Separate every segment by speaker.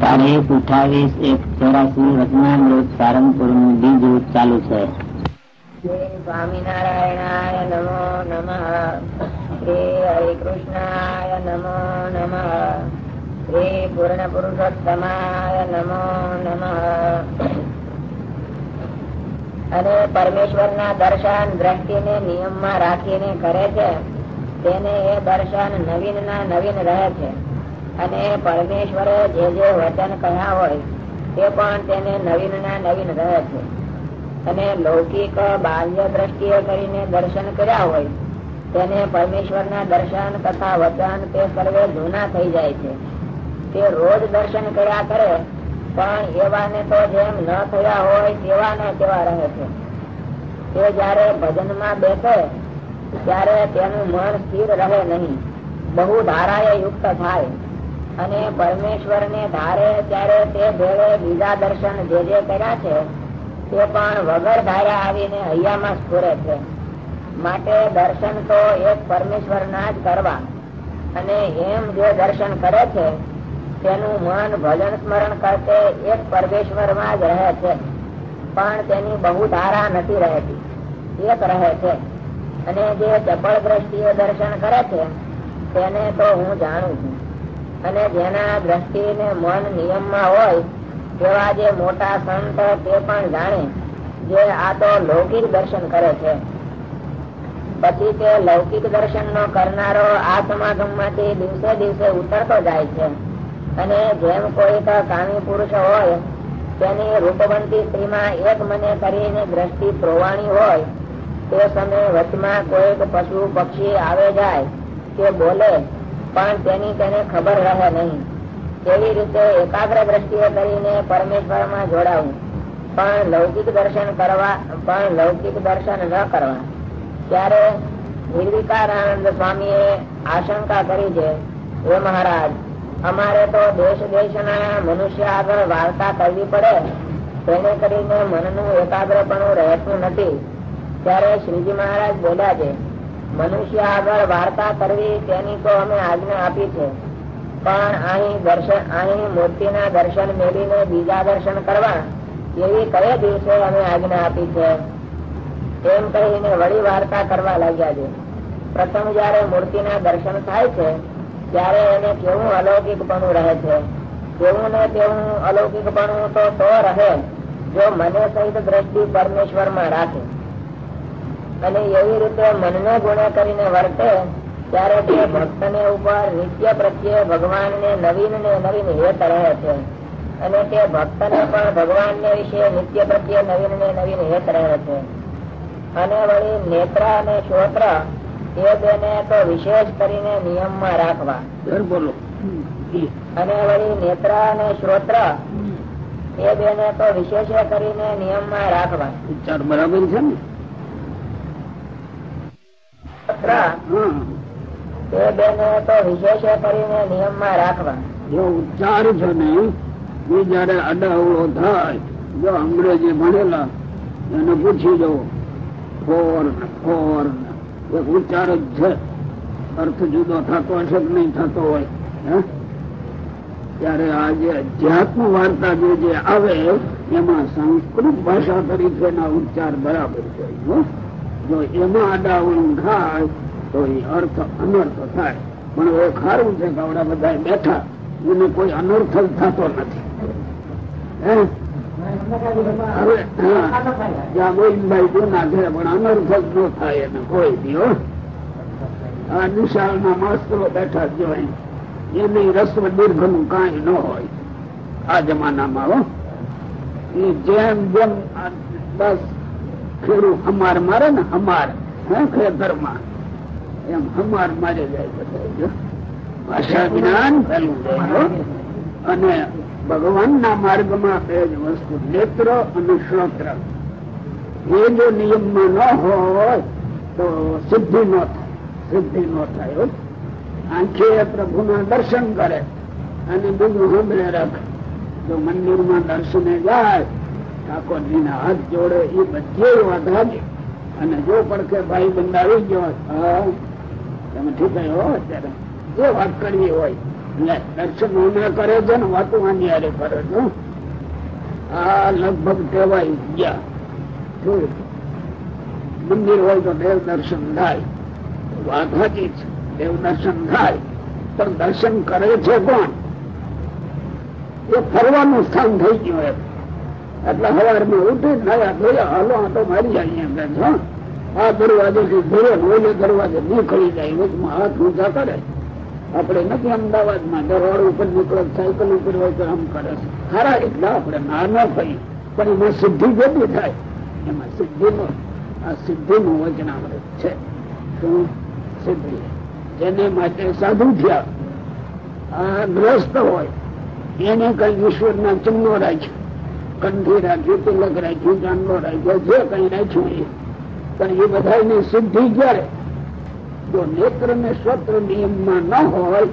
Speaker 1: તારીખ અઠાવીસ એક ચોરાસી વચનામૃત સારંગપુરનું બીજું ચાલુ છે.
Speaker 2: સ્વામિનારાયણાય નમો નમઃ. શ્રી હરિકૃષ્ણાય નમો નમ. શ્રી પૂર્ણ પુરુષોત્તમાય નમો નમ. અને પરમેશ્વરના દર્શન દ્રષ્ટિને નિયમમાં રાખીને કરે છે. તેને એ દર્શન નવીન ના નવીન રહે છે. અને પરમેશ્વરે જે જે વચન કહ્યા હોય, તે પણ તેને નવીન ના નવીન રહે છે. અને લૌકિક બાહ્ય દ્રષ્ટિએ કરીને દર્શન કર્યા હોય, તેને પરમેશ્વરના દર્શન તથા વચન તે સર્વે જૂના થઈ જાય છે. તે રોજ દર્શન કર્યા કરે, પણ એવાને તો જેમ ન થયા હોય તેવા ને તેવા રહે છે. તે જયારે ભજનમાં બેસે, ત્યારે તેનું મન સ્થિર રહે નહીં. બહુ ધારાએ યુક્ત થાય. અને પરમેશ્વર ને ધારે ત્યારે તે ભેળે બીજા દર્શન જે જે કર્યા છે, તે પણ વગર ધાર્યા આવીને હૈયામાં સ્ફુરે છે. માટે દર્શન તો એક પરમેશ્વર જ કરવા. અને એમ જે દર્શન કરે છે, તેનું મન ભજન સ્મરણ કરતે એક પરમેશ્વર જ રહે છે. પણ તેની બહુ ધારા નથી રહેતી. એક રહે છે. અને જે ચપળ દ્રષ્ટિએ દર્શન કરે છે, તેને તો હું જાણું છું. અને જેના દ્રષ્ટિ ને મન નિયમમાં હોય, તેવા જે મોટા સંત તે પણ જાણે, જે આ તો લૌકિક દર્શન કરે છે. પછી તે લૌકિક દર્શન નો કરનારો આ સમાગમમાંથી દિવસે દિવસે ઉતરતો જાય છે. અને જેમ કોઈ કામી પુરુષ હોય, તેની રૂપવંતી સ્ત્રીમાં એક મને કરીને દ્રષ્ટિ પ્રોવાણી હોય, તે સમયે વચમાં કોઈક પશુ પક્ષી આવે જાય, કે બોલે પણ તેની તેને ખબર રહે નહીં. તેવી રીતે એકાગ્ર દ્રષ્ટિએ કરીને પરમેશ્વરમાં જોડાવું? પણ લૌકિક દર્શન કરવા, પણ લૌકિક દર્શન ન કરવા. ત્યારે નિર્વિકારાનંદ સ્વામી આશંકા કરી છે, હે મહારાજ, અમારે તો દેશ દેશના મનુષ્ય આગળ વાર્તા કરવી પડે. તેને કરીને મનનું એકાગ્રપણું રહેતું નથી. ત્યારે શ્રીજી મહારાજ બોલ્યા છે મનુષ્ય આગળ વાર્તા કરવી તેની તો અમે આજ્ઞા આપી છે. પણ અહીં દર્શન અહીં મૂર્તિના દર્શન મેળવીને બીજા દર્શન કરવા એવી કયા દિવસે અમે આજ્ઞા આપી છે? એમ કહીને વળી વાર્તા કરવા લાગ્યા છે. પ્રથમ જયારે મૂર્તિના દર્શન થાય છે, ત્યારે એને કેવું અલૌકિકપણું રહે છે? કેવું ને તેવું અલૌકિકપણું તો તો રહે, જો મને સહિત દ્રષ્ટિ પરમેશ્વરમાં રાખે. અને એવી રીતે મનને ગુણે કરીને વર્તે ત્યારે તે ભક્ત ને ઉપર નિત્ય પ્રત્યે ભગવાન ને નવીન ને નવીન હેત રહે છે. અને તે ભક્ત ને પણ ભગવાન ને વિશે નિત્ય પ્રત્યે નવીન ને નવીન હેત રહે છે. અને વળી નેત્ર અને શ્રોત્ર એ બેને તો વિશેષ કરીને નિયમમાં રાખવા.
Speaker 3: બોલો.
Speaker 2: અને વળી નેત્ર અને શ્રોત્ર એ બેને તો વિશેષ કરીને નિયમમાં રાખવા.
Speaker 3: બરાબર છે ને?
Speaker 2: તે બેને તો વિશેષ કરીને નિયમમાં રાખવા
Speaker 3: જો ઉચ્ચાર છે ને એ જયારે અડાવડો થાય જો અંગ્રેજી ભણેલા એને પૂછી જવો ફોર ફોર. એક ઉચ્ચાર જ છે. અર્થ જુદો થતો હશે કે નહીં થતો હોય હે? ત્યારે આ જે અધ્યાત્મ વાર્તા જે જે આવે એમાં સંસ્કૃત ભાષા તરીકેના ઉચ્ચાર બરાબર છે. જો એમાં અડાવણું થાય તો એ અર્થ અનર્થ થાય. પણ એ ખારું છે કે આવડા બધા બેઠા, એને કોઈ અનર્થ જ થતો નથી. આ નિશાળ ના માસ્તરો બેઠા જ એની રસ્વ દીર્ઘનું કાંઈ ન હોય. આ જમાનામાં, હો. જેમ જેમ બસ ખેડૂત હમાર મારે ને હમાર હે ખેતરમાં એમ હમાર મારે જાય ભાષા જ્ઞાન. અને ભગવાનના માર્ગમાં બે જ વસ્તુ, નેત્ર અને શ્રોત્ર એ જો નિયમમાં ન હોય, તો સિદ્ધિ ન થાય, સિદ્ધિ ન થાય. આંખે પ્રભુના દર્શન કરે અને બીજું સાંભળે રાખે જો મંદિરમાં દર્શને જાય ઠાકોરજીના હાથ જોડે એ બધે વાંધા અને જો પડખે ભાઈ બંધ આવી ગયો તમે ઠીક હો અત્યારે. એ વાત કરવી હોય દર્શન અમે કરે છે ને વાતું આની હારે કરે છે આ લગભગ ટેવાઈ ગયા. મંદિર હોય તો દેવ દર્શન થાય. વાત છે દેવ દર્શન થાય. પણ દર્શન કરે છે કોણ? એ ફરવાનું સ્થાન થઈ ગયું એમ. એટલે સવારમાં ઉઠી નયા ધોયા હાલો તો મારી અહીંયા કે છે, આ દરવાજે થી ધોરે ઓલે દરવાજે નીકળી જાય વચમાં હાથ ઊંચા કરે. આપણે નથી અમદાવાદમાં માં દરવાડ ઉપર નીકળે સાયકલ ઉપર હોય તો આમ કરે ખરા એટલા આપણે ના ન થઈ પણ એમાં સિદ્ધિ જેટલી થાય એમાં સિદ્ધિ નો આ સિદ્ધિ નું વચનામૃત છે. શું? સિદ્ધિ. જેને માટે સાધુ થયા આ ગ્રસ્ત હોય એને કઈ ઈશ્વરના ચિહ્નો રાખ્યું. કંઠી રાખ્યું તિલક રાખ્યું ચાંદલો રાખ્યો, જે કઈ રાખ્યું એ. પણ એ બધાની સિદ્ધિ ક્યારે? જો નેત્ર ને સ્વત્ર નિયમમાં ન હોય,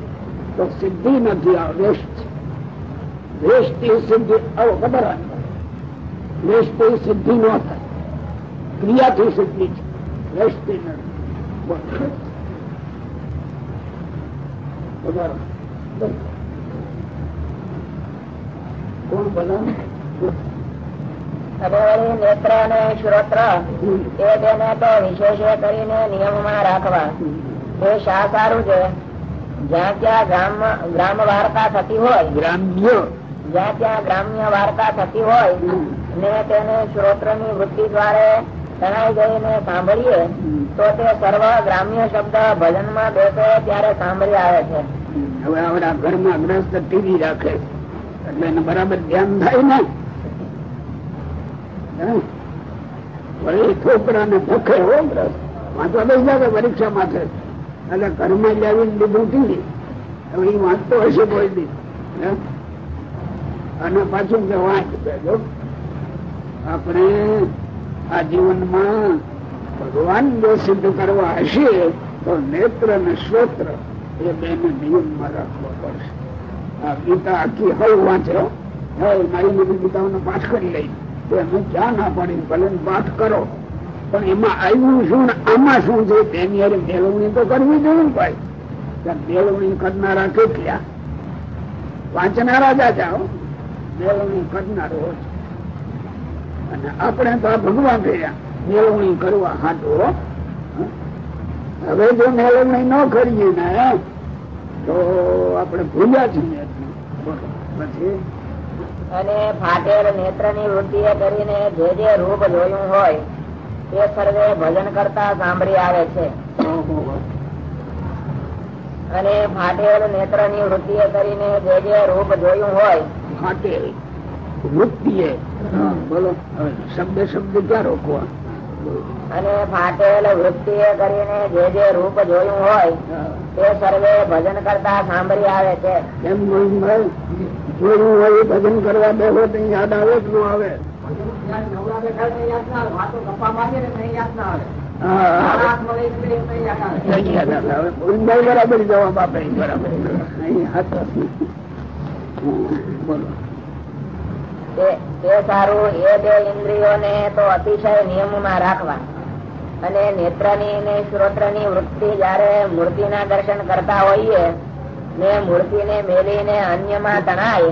Speaker 3: તો સિદ્ધિ નથી, આ વેસ્ટ વેશથી સિદ્ધિ, આવો ખબર વેસ્ટ એ સિદ્ધિ ન થાય. ક્રિયાથી સિદ્ધિ છે. વેસ્ટ એ નથી. કોણ બોલાવે?
Speaker 2: અને વળી નેત્ર અને શ્રોત્ર એ બેને તો વિશેષે કરીને નિયમમાં રાખવા. એ શા સારું છે? જ્યાં ત્યાં ગ્રામ ગ્રામ વાર્તા થતી હોય
Speaker 3: ગ્રામ્ય.
Speaker 2: જ્યાં ત્યાં ગ્રામ્ય વાર્તા થતી હોય ને તેને શ્રોત્રની વૃત્તિ દ્વારા તણાઈ જઈને સાંભળીએ તો તે સર્વ ગ્રામ્ય શબ્દ ભજનમાં બેસે ત્યારે સાંભળી આવે છે.
Speaker 3: હવે આપણા ઘરમાં ગ્રસ્ત ટીવી રાખે. એટલે એને બરાબર ધ્યાન થાય ને? વળી છોકરાને ભૂખે હો? વાંચવા દઈ જાય પરીક્ષા માથે એટલે ઘરમાં લેવી લીધું ટીવી હવે એ વાંચતો હશે કોઈ દી. અને પાછું કે વાંચ આપણે આ જીવનમાં ભગવાન જો સિદ્ધ કરવા હશે, તો નેત્ર અને શ્રોત્ર એ બેને નિયમમાં રાખવો પડશે. આ ગીતા આખી હવ વાંચો હવે મારી બધી ગીતાઓનો પાઠ કરી લઈ તો એમને ક્યાં ના પાડી, ભલે પાઠ કરો. પણ એમાં આવ્યું શું ને આમાં શું છે, તેની અરે મેળવણી તો કરવી જોઈએ ભાઈ. મેળવણી કરનારા કેટલા? વાંચનારા જાજા જાઓ મેળવણી કરનારો અને આપણે તો આ ભગવાન થયા મેળવણી કરવા હાટો હવે જો મેળવણી ન કરીએ ને, તો આપણે ભૂલ્યા છીએ. પછી
Speaker 2: અને ફાટેલ નેત્રની વૃદ્ધિ કરીને જે જે રૂપ જોયું હોય તે સર્વે ભજન કરતા સાંભળી આવે છે. અને ફાટેલ નેત્રની વૃત્તિ કરીને જે જે રૂપ જોયું હોય
Speaker 3: બોલો શબ્દ શબ્દ ક્યાં રોકવા?
Speaker 2: અને ફાટેલ વૃત્તિ એ કરીને જે જે રૂપ જોયું હોય તે સર્વે ભજન કરતા સાંભળી આવે છે.
Speaker 3: એમ જોયું હોય એ ભજન કરવા બેહો તો યાદ આવે ન આવે. બરાબર જવાબ આપે
Speaker 2: તે સારું, એ બે ઇન્દ્રિયોને તો અતિશય નિયમમાં રાખવા અને નેત્રની ને શ્રોત્રની વૃત્તિ જયારે મૂર્તિના દર્શન કરતા હોઈએ ને મૂર્તિને મેલીને અન્યમાં તણાય,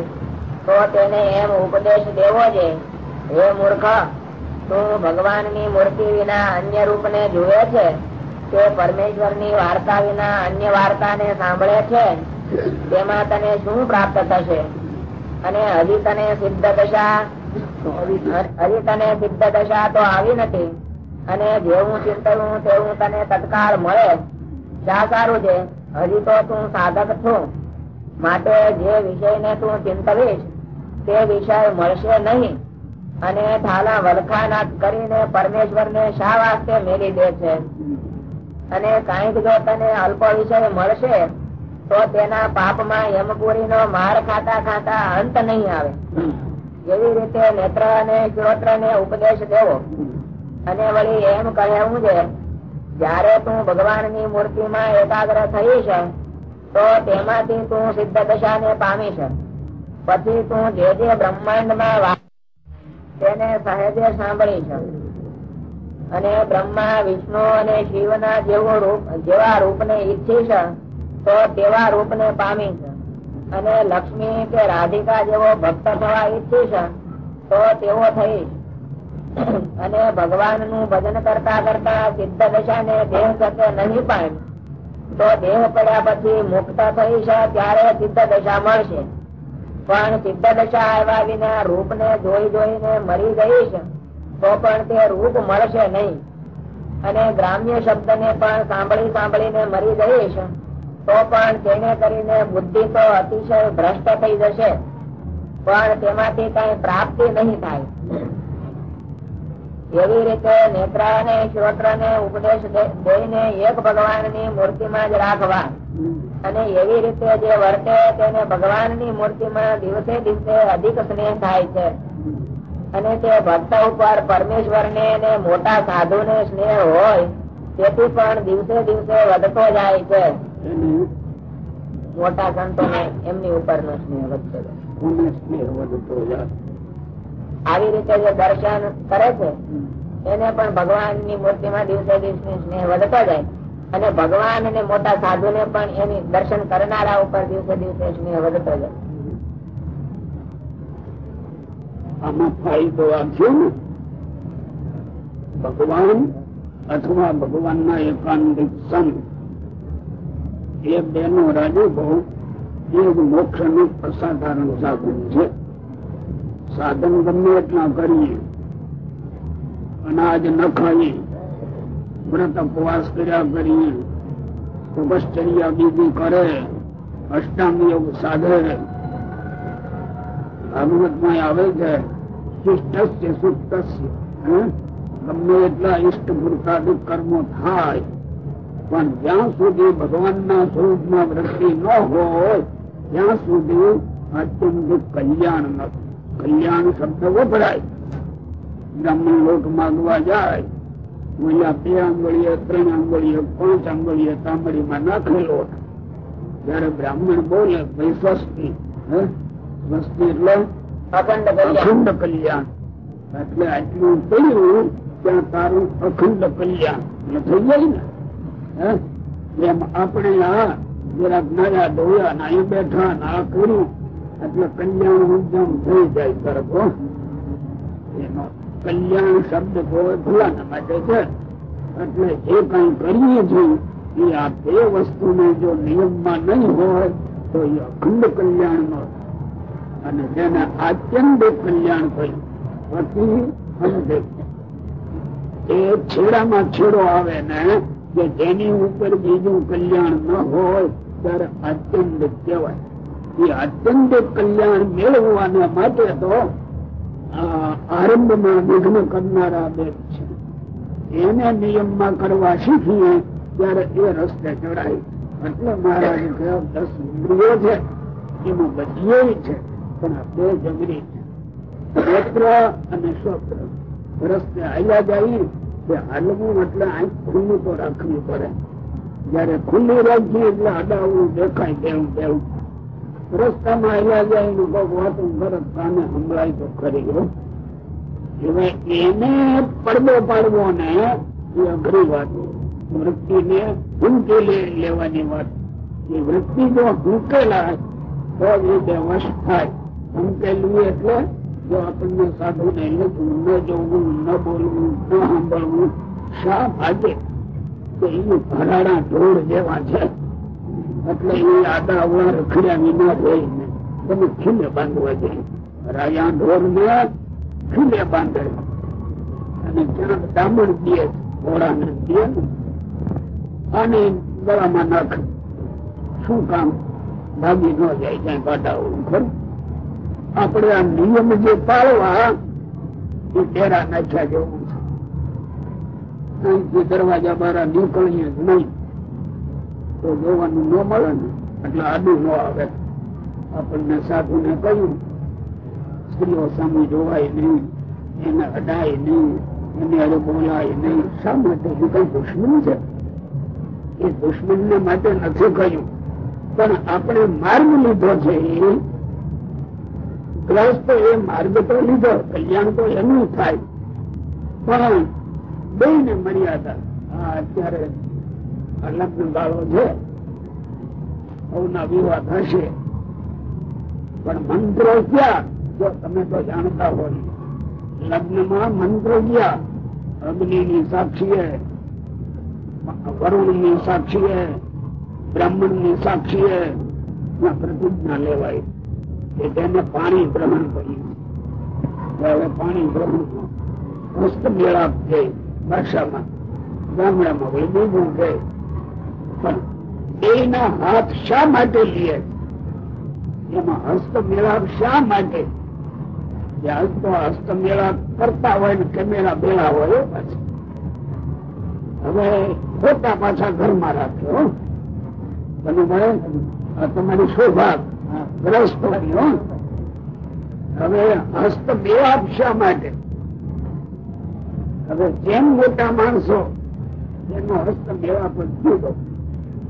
Speaker 2: તો તેને એમ ઉપદેશ દેવો છે, હે મૂર્ખ, તું ભગવાનની મૂર્તિ વિના અન્ય રૂપને જુએ છે? તે પરમેશ્વરની વાર્તા વિના અન્ય વાર્તાને સાંભળે છે? તેમાં તને શું પ્રાપ્ત થશે? અને હજી તને સિદ્ધ દશા, હજી તને સિદ્ધ દશા તો આવી નથી, અને જેવું ચિંતવું તેવું તને તત્કાળ મળે. શા સારું છે? હજી તો તું સાધક છું. માટે જે વિષય ને તું ચિંતવીશ, તે વિષય મળશે નહીં. અને થાલા વલખાના કરીને પરમેશ્વરને શા વાસ્તે મેલી દે છે? અને કાંઈક જો તને અલ્પ વિષય મળશે, તો તેના પાપમાં યમપુરી નો માર ખાતા ખાતા અંત નહીં આવે. એવી રીતે નેત્ર અને શ્રોત્ર ને ઉપદેશ દેવો. અને વળી એમ કહેવું છે જયારે તું ભગવાનની મૂર્તિમાં એકાગ્ર થઈશ તો તેમાંથી તું સિદ્ધ દશાને પામીશ પછી તું જે જે બ્રહ્માંડમાં માં તેને સહેજે સાંભળીશ અને બ્રહ્મા, વિષ્ણુ અને શિવના જેવો રૂપ જેવા રૂપને ઈચ્છીશ તો તેવા રૂપ ને પામીશ અને લક્ષ્મી કે રાધિકા જેવો ભક્ત થવા ઈચ્છીશ તો તેવો થઈશ અને ભગવાનનું ભજન કરતા કરતા સિદ્ધ દશા ને દેહ સાથે નહીં પણ તો દેહ પડ્યા પછી મુક્ત થઈશ ત્યારે સિદ્ધ દશા મળશે. પણ સિદ્ધ દશા આવ્યા વિના રૂપ ને જોઈ જોઈને મરી જઈશ તો પણ તે રૂપ મળશે નહીં. અને ગ્રામ્ય શબ્દ ને પણ સાંભળી સાંભળીને મરી જઈશ તો પણ તેને કરીને બુદ્ધિ તો અતિશય ભ્રષ્ટ થઈ જશે. પણ તેમાંથી કઈ પ્રાપ્તિ નહીં થાય. એવી રીતે નેત્રા ને શ્રોત્ર ને ઉપદેશ દઈને એક ભગવાનની મૂર્તિ માં જ રાખવા. અને એવી રીતે જે વર્તે તેને ભગવાનની મૂર્તિ માં દિવસે દિવસે અધિક સ્નેહ થાય છે. અને તે ભક્ત ઉપર પરમેશ્વર ને મોટા સાધુ ને સ્નેહ હોય, તેથી પણ દિવસે દિવસે વધતો જાય છે. મોટા સંતો ને એમની ઉપર નો સ્નેહ વધતો
Speaker 3: સ્નેહ વધતો જાય.
Speaker 2: આવી રીતે જે દર્શન કરે છે એને પણ ભગવાનની મૂર્તિ માં દિવસે દિવસે સ્નેહ વધતો જાય. અને ભગવાન અને મોટા સાધુ ને પણ એની દર્શન કરનારા ઉપર દિવસે દિવસે સ્નેહ વધતો જાય.
Speaker 3: આમાં ફાયદો ને? ભગવાન અથવા ભગવાનના એકાંતિક સંત એ રાજુ ભવ એ મોક્ષનું અસાધારણ સાધન છે. સાધન ગમે એટલા કરીએ, અનાજ ન ખાઈએ, વ્રત ઉપવાસ કર્યા કરીએ તપશ્ચર્યા બીજી કરે, અષ્ટાંગ યોગ સાધે. ભાગવતમાં આવે છે, શિષ્ટસ્ય સુપ્તસ્ય ગમે એટલા ઇષ્ટ પુરુષાદિક કર્મો થાય, પણ જ્યાં સુધી ભગવાનના સ્વરૂપમાં વૃત્તિ ન હોય, ત્યાં સુધી અત્યંતિક કલ્યાણ નથી કલ્યાણ શબ્દ વપરાય. બ્રાહ્મણ લોક માગવા જાય ઓલા બે આંગળીએ ત્રણ આંગળીએ પાંચ આંગળીએ તાંબડીમાં નાખેલો જયારે બ્રાહ્મણ બોલે ભાઈ સ્વસ્તી. સ્વસ્તી એટલે
Speaker 2: અખંડ કલ્યાણ.
Speaker 3: એટલે આટલું કર્યું ત્યાં તારું અખંડ કલ્યાણ. થઈ જાય ને? એમ આપણે આ જરાક નાયા ધોયા ના બેઠા ના કર્યું. એટલે કલ્યાણ ઉદ્યમ થઈ જાય તરફ એનો કલ્યાણ શબ્દ ભલાના માટે છે. એટલે જે કઈ કરીએ છીએ, એ આ બે વસ્તુને જો નિયમમાં નહીં હોય, તો એ અખંડ કલ્યાણ નો અને જેને આત્યંતિક કલ્યાણ થયું અતિ અંતિક એ છેડામાં છેડો આવે ને કે જેની ઉપર બીજું કલ્યાણ ન હોય, ત્યારે અત્યંત કહેવાય. એ આત્યંતિક કલ્યાણ મેળવવાના માટે તો આરંભમાં વિઘ્ન કરનારા બે છે એને નિયમમાં કરવા શીખીએ ત્યારે એ રસ્તે ચડાય એટલે મહારાજ દસ ઇન્દ્રિયો છે એમાં બધી છે પણ આ બે જમરી છે નેત્ર અને શ્રોત્ર રસ્તે આવ્યા જાય તે હાલવું એટલે આંખ ખુલ્લું તો રાખવી પડે જયારે ખુલ્લી રાખીએ એટલે અડાવવું દેખાય તેવું તેવું રસ્તામાં આવ્યા જાય એનું કાને સંભળાય તો ખરી, હો. હવે એને પડદો પાડવો ને એ અઘરી વાત વૃત્તિ ને હુંકેલી લેવાની વાત એ વૃત્તિ જો હુંકેલાય તો જ રીતે વશ થાય. હુંકેલવી એટલે જો આપણને સાધુ ને લખવું ન જોવું, ન બોલવું, ન સાંભળવું, શા ભાગે? તો એનું ભરાડા ઢોળ જેવા છે. એટલે એ આડા અવળા રખડ્યા વિના રહી ને તમે ખીલે બાંધવા જોઈએ રાયા ઢોર ને ખીલે બાંધે. અને ક્યાંક ડામણ દે ઘોડા ને દે અને ગળામાં નાખ. શું કામ? ભાગી ન જાય ક્યાંય કાઢાવું ખરું. આપણે આ નિયમ જે પાળવા, એ ડેરા નાખ્યા જેવું છે. દરવાજા બારા નીકળીએ જ નહીં. તો જોવાનું ન મળે ને, એટલે આડું ન આવે. આપણને સાધુ ને કહ્યું, સ્ત્રીઓ સામે જોવાય નહીં, એને અડાય નહીં, એને અરે બોલાય નહીં. શા માટે? એ કઈ દુશ્મન છે? એ દુશ્મન ને માટે નથી કહ્યું. પણ આપણે માર્ગ લીધો છે એ. ગ્રસ્ત એ માર્ગ તો લીધો, કલ્યાણ તો એનું થાય. પણ બે ને મર્યાદા અત્યારે લગ્ન ગાળો છે. સૌના વિવાહ થશે પણ મંત્રો ક્યાં? જો તમે તો જાણતા હોય. લગ્નમાં મંત્રો ક્યાં? અગ્નિ ની સાક્ષીએ વરુણની સાક્ષીએ બ્રાહ્મણની સાક્ષીએ પ્રતિજ્ઞા લેવાય. કે તેને પાણી ગ્રહણ કર્યું હવે પાણી ગ્રહણ હસ્ત મેળાપ છે ભાષામાં. ગામડામાં વળી બીજું પણ એના હાથ શા માટે લીએ? એમાં હસ્ત મેળાપ શા માટે? હસ્ત મેળાપ કરતા હોય ને કેમેરા બેલા હોય પાછા. હવે ખોટા પાછા ઘરમાં રાખ્યો તમે મળે? તમારી શોભા ગ્રસ્ત હો. હવે હસ્ત મેળાપ શા માટે? હવે જેમ મોટા માણસો એનો હસ્ત મેળાપ જુદો.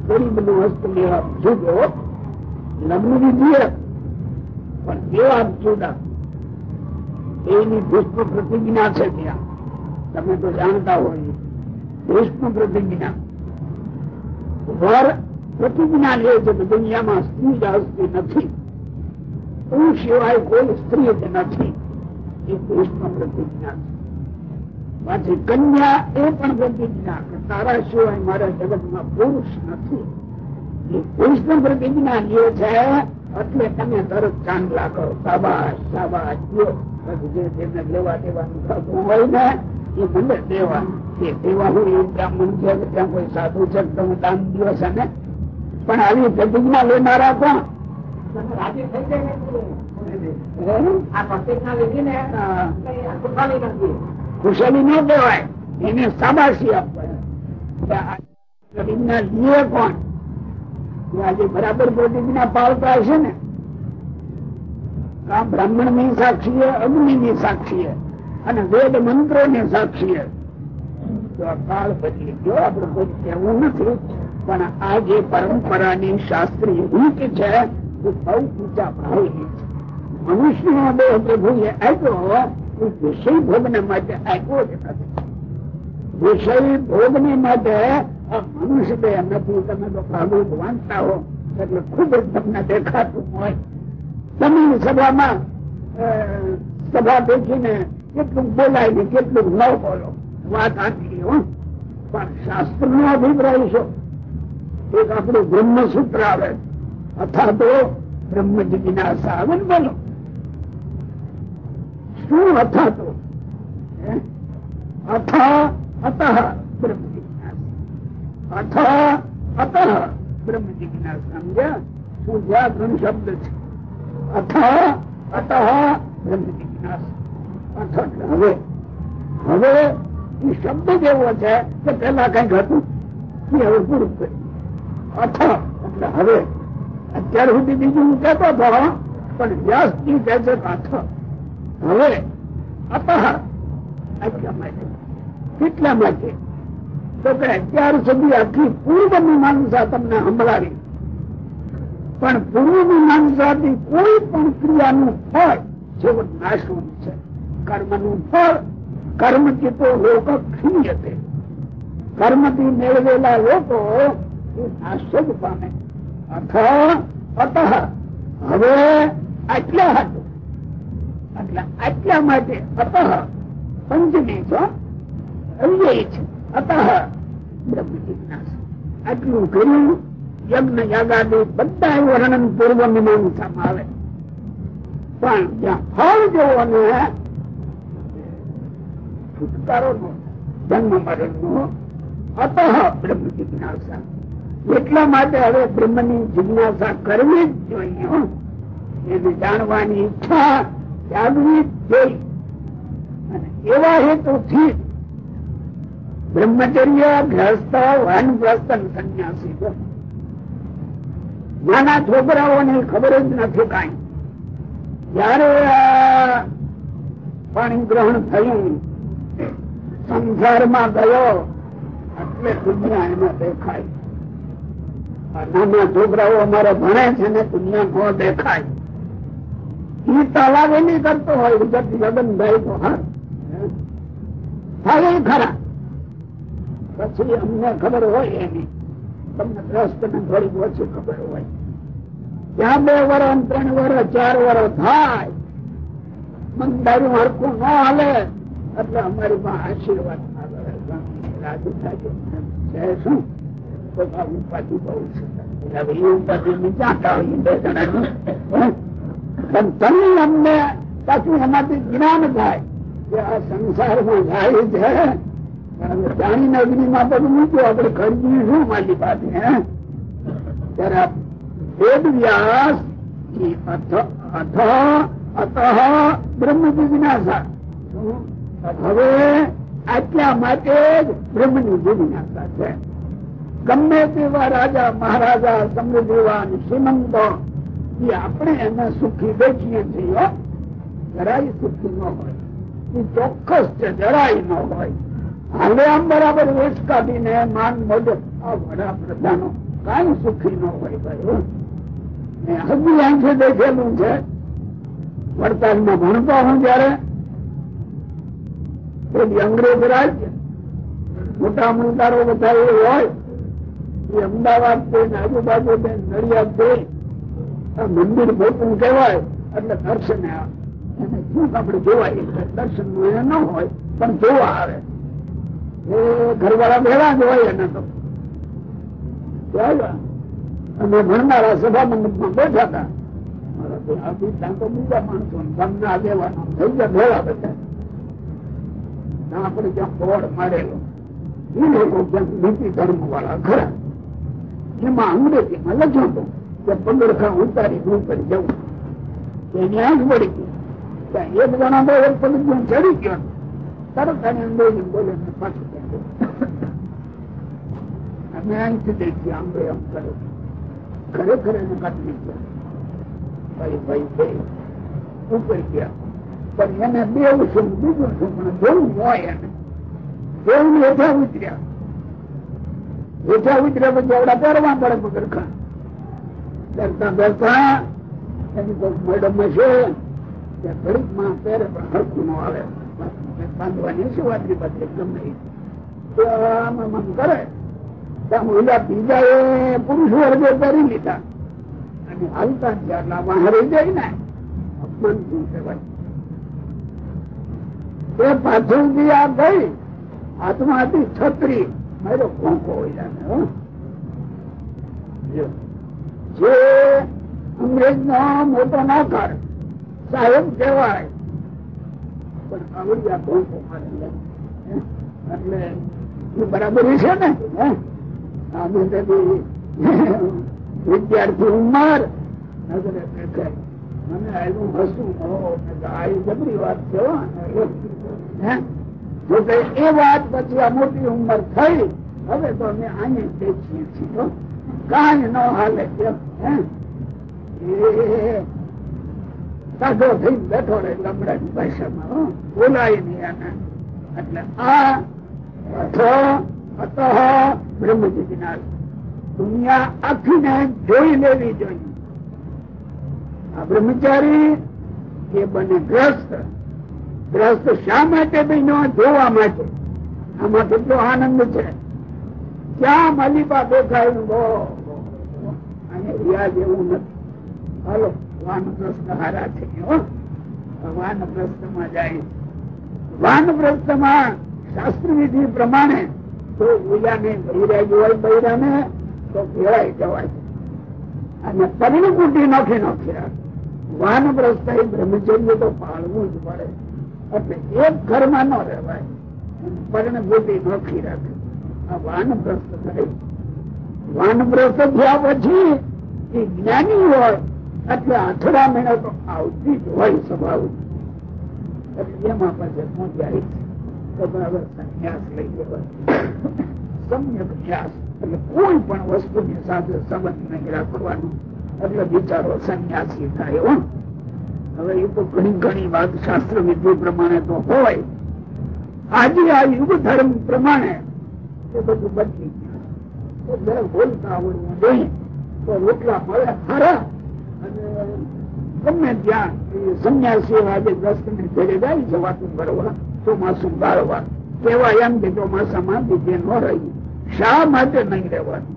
Speaker 3: ગરીબનો હસ્ત લેવા જુદો. લગ્ન વિધિ પણ મેળાપ જુદા. એની પુષ્પ પ્રતિજ્ઞા છે ત્યાં. તમે તો જાણતા હોય. પુષ્પ પ્રતિજ્ઞા. વર પ્રતિજ્ઞા લે છે કે દુનિયામાં સ્ત્રી જ હસ્તી નથી. હું સિવાય કોઈ સ્ત્રી જ નથી. એ પુષ્પ પ્રતિજ્ઞા છે. પાછી કન્યા એ પણ પ્રતિજ્ઞા કે તારા સિવાય મારા જગતમાં પુરુષ નથી. એ પુરુષ પ્રતિજ્ઞા લે છે એટલે તમે તરત ચાંદલા કરો. સાબાશ સાબાશ જો જે જેને લેવા દેવાનું થતું હોય ને એ મને દેવા એ દેવા હું એ બ્રાહ્મણ છે કે ત્યાં કોઈ સાધુ છે તમે દાન દિવસ ને? પણ આવી પ્રતિજ્ઞા લેનારા પણ
Speaker 4: રાજી થઈ જાય આ પ્રતિજ્ઞા લીધી ને ખુશાલી નથી
Speaker 3: ખુશાલી ન કહેવાય, એને સાબાશી આપવાની. પ્રતિજ્ઞા લે કોણ? આજે બરાબર પ્રતિજ્ઞા પાળતા હશે ને? આ બ્રાહ્મણની સાક્ષીએ અગ્નિ ની સાક્ષીએ અને વેદ મંત્રો ની સાક્ષીએ. તો આ કાળ બદલી ગયો આપડે કોઈ કહેવું નથી. પણ આ જે પરંપરાની શાસ્ત્રીય રીત છે, એ બહુ ઊંચા ભાવની છે. મનુષ્યનો દેહ પ્રભુએ આપ્યો વિષય ભોગને માટે માટે મનુષ્ય દેહ નથી. તમે તો ભાગવત વાંચતા હો, એટલે ખૂબ જ તમને દેખાતું હોય. તમે સભામાં સભા બેઠીને કેટલું બોલાય ને કેટલું ન બોલો. વાત આખી, હો. પણ શાસ્ત્ર નો અભિપ્રાય છો એક આપણું બ્રહ્મસૂત્ર આવે. અથવા તો બ્રહ્મ ને બોલો. શું અથવા તો? હે? અથા અતઃ બ્રહ્મ જિજ્ઞાસા અથા અતઃ બ્રહ્મ જિજ્ઞાસા સમજ્યા? શું જ્યાં શબ્દ છે. અથા અતઃ બ્રહ્મ જિજ્ઞાસા હવે? હવે એ શબ્દ કેવો છે કે પેલા કંઈક હતું. એ હવે પૂરું કર્યું. અથ એટલે હવે. અત્યાર સુધી બીજું હું કહેતો હતો, પણ વ્યાસજી કહે છે કે અથ હવે કેટલા માટે. તો કે અત્યાર સુધી આખી પૂર્વ મીમાંસા તમને સંભળાવી. પણ પૂર્વ મીમાંસાથી કોઈ પણ ક્રિયાનું ફળ જેવું નાશવું છે. કર્મનું ફળ કર્મથી તો લોક ક્ષીયતે કર્મથી મેળવેલા લોકો એ નાશ પામે. અથવા અતઃ. હવે આટલા હતું. આટલા માટે અતઃ પંચમી છો અવ્યય છે, અતઃ આટલું કર્યું, યજ્ઞ યાગાદી બધા વર્ણન પૂર્વ મીમાંસામાં આવે. પણ જ્યાં ફળ જેવો ને છુટકારો નો, જન્મ મરણ નો અતઃ બ્રહ્મ જિજ્ઞાસા એટલા માટે હવે બ્રહ્મની જિજ્ઞાસા કરવી જ જોઈએ એને જાણવાની ઈચ્છા ત્યાગવી જોઈએ એવા હેતુથી બ્રહ્મચર્ય ગ્રસ્ત વાનગ્રસ્ત સંન્યાસી નાના છોકરાઓને ખબર જ નથી કાંઈ. જયારે પાણી ગ્રહણ થયું, સંસારમાં ગયો, એટલે દુનિયા એમાં દેખાય. નાના છોકરાઓ અમારે ભણે છે ને દુનિયા કોણ દેખાય. એ તલાવ એની કરતો હોય ગુજરાતી લગ્નભાઈ તો હા? થાય ખરા. પછી અમને ખબર હોય એની. તમને ટ્રસ્ટ ને થોડીક ઓછી ખબર હોય. ત્યાં બે વર્ષ ત્રણ વર્ષ ચાર વર્ષ થાય. મંદારું હરખું ન હાલે. એટલે અમારી પાસે આશીર્વાદ રાજુ થાય. છે શું? તો બહુ છે. હે? અમને પાછું એમાંથી જ્ઞાન થાય કે આ સંસારમાં જાય છે. જાણીને અગ્નિમાં બધું મૂક્યું, આપણે ખરીદી શું મારી પાસે ત્યારે વેદ વ્યાસ અથ અથ બ્રહ્મ જિજ્ઞાસા હવે આટલા માટે જ બ્રહ્મની જિજ્ઞાસા છે. ગમે તેવા રાજા, મહારાજા, સમૃદ્ધિવાન, શ્રીમંતો એ આપણે એને સુખી દેખીએ છીએ. જરાય સુખી ન હોય. એ ચોક્કસ છે, જરાય ન હોય. હાલે આમ બરાબર વેશ કાઢીને માન મદદ આ વડાપ્રધાનો કઈ સુખી ન હોય ભાઈ મેં હજુ આંખે દેખેલું છે. વડતાલમાં ભણતો હું જયારે અંગ્રેજ રાજ્ય. મોટા મુંડારો બધા એ હોય. એ અમદાવાદ છે ને આજુબાજુ નડિયાદ છે મંદિર ગોપન કહેવાય એટલે દર્શન આવે. શું આપણે જોવાય? દર્શનનું હોય, પણ જોવા આવે. એ ઘરવાળા ભેળા જ એને તો. અને ભણનારા સભા મંડપમાં બેઠા હતા. ત્યાં ત્યાં આપણે જ્યાં બોર્ડ મારેલો. એ લોકો ત્યાં નીતિ ધર્મ વાળા ખરા. એમાં અંગ્રેજીમાં લખ્યું હતું કે પગડખા ઉતારી ઉપર જવું. એ ત્યાં જ ગઈ ત્યાં એક જણા બહુ એક પગથિયું ચડી ગયો. તરત એને અંગ્રેજી બોલે પાછું અમે અહીંથી દેખીએ આમ ભાઈ આમ કરો. ખરેખર એને કાઢી ગયા ભાઈ ભાઈ ભાઈ, ઉપર ગયા. પણ એને બે શું બીજું શું પણ જોવું હોય એને. જોવું હેઠા ઉતર્યા. હેઠા ઉતર્યા પછી આવડા પહેરવા પડે પગરખા. બેસતા બેસતા એની કોઈ મેડમ હશે ત્યાં ઘડીકમાં પહેરે, પણ હરખું ન આવે. બાંધવાની જાય ને, અપમાન શું કહેવાય? એ પાછળથી આ ગઈ, હાથમાં હતી છત્રી. મારો કોંકો હોય હો. જો. અંગ્રેજ નો મોટો નોકર સાહેબ કહેવાય પણ આવડી આ કોંકો મારે લે. હે? એટલે એ છે ને વિદ્યાર્થી ઉંમર નજરે દેખે મને આવ્યું હસું આવી જબરી વાત છે? જો કે એ વાત પછી આ મોટી ઉંમર થઈ, હવે તો અમે અહીંયા છીએ. કાંઈ ન હાલે સાધો થઈ બેઠો રહે ગામડાની ભાષામાં, હો. બોલાય નહીં એટલે આ જોઈ આ બ્રહ્મચારી એ બને ગ્રસ્ત. ગ્રસ્ત શા માટે બન્યો? જોવા માટે. આમાં કેટલો આનંદ છે. ક્યાં માલિકા દેખાય બહુ અને એવું નથી. હાલો, વાનપ્રસ્થ હારા છે, હો. વાનપ્રસ્થમાં જાય વાનપ્રસ્થમાં શાસ્ત્ર વિધિ પ્રમાણે તો ઉયાને બૈરા હોય બૈરાને તો ભેળાઈ જવાય. અને પરિણકુટી નોખી નોખ્યા વાનપ્રસ્થ એ બ્રહ્મચર્ય તો પાળવું જ પડે. એટલે એક ઘરમાં ન રહેવાય. પરિણકુટી નોખી રાખે. આ વાનપ્રસ્થ થાય. વાનપ્રસ્થ થયા પછી એ જ્ઞાની હોય, એટલે આઠડા મહિના તો આવતી જ હોય સ્વભાવ. એટલે એમાં તો બરાબર સંન્યાસ લઈ લેવાય સમ્યક ન્યાસ, એટલે કોઈ પણ વસ્તુની સાથે સંબંધ નહીં રાખવાનો. એટલે બિચારો સંન્યાસી થાય, હો. હવે એ તો ઘણી ઘણી વાત શાસ્ત્ર વિધિ પ્રમાણે તો હોય. આજે આ યુગ ધર્મ પ્રમાણે એ બધું બદલી ગયું. બોલતા આવડવું જોઈએ ગમે ત્યાં સંન્યાસી આજે દસ મિનિટ ઘરે જાય છે વાતું કરવા, ચોમાસું ગાળવા. કેવા એમ કે ચોમાસામાં બીજે ન રહી. શા માટે નહીં રહેવાનું?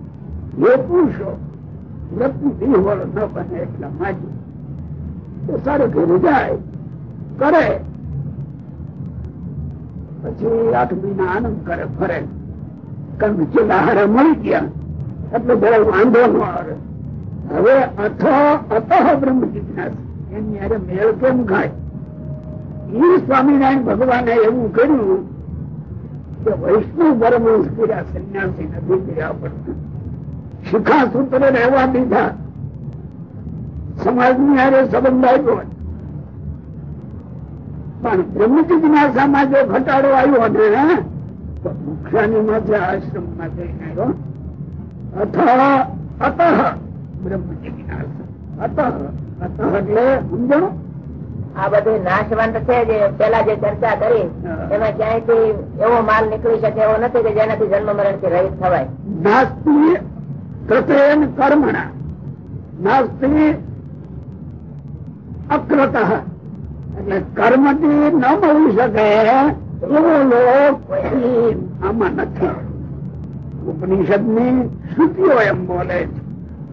Speaker 3: એ પુરુષો વ્રતની ન બને એટલા માટે. સારું ઘરે જાય કરે. પછી આઠ મહિના આનંદ કરે, ફરે. કારણ કે ચેલા હારા મળી ગયા. એટલે બહુ વાંધો ન હવે અથ અતઃ બ્રહ્મ જિજ્ઞાસ. એની હારે મેળ કેમ ખાય? એ સ્વામિનારાયણ ભગવાને એવું કર્યું કે વૈષ્ણવ પરમહંસ કર્યા સંન્યાસી નથી કર્યા પણ શિખા સૂત્ર રહેવા દીધા. સમાજની હારે સંબંધ આવ્યો પણ બ્રહ્મ જિજ્ઞાસામાં જો ઘટાડો આવ્યો ને તો આશ્રમમાં જઈને આવ્યો. અથ અતઃ બ્રહ્મ જિજ્ઞાસા અતઃ અતઃ એટલે સમજો
Speaker 2: આ બધી નાશવંત છે જે પેલા જે ચર્ચા કરી એમાં ક્યાંયથી એવો માલ નીકળી શકે એવો નથી કે જેનાથી જન્મ મરણથી રહિત થવાય.
Speaker 3: નાસ્તિ કૃતેન કર્મણા. નાસ્તિ અકૃત એટલે કર્મથી ન મળી શકે એવો લોક આમાં નથી. ઉપનિષદની શ્રુતિઓ એમ બોલે છે.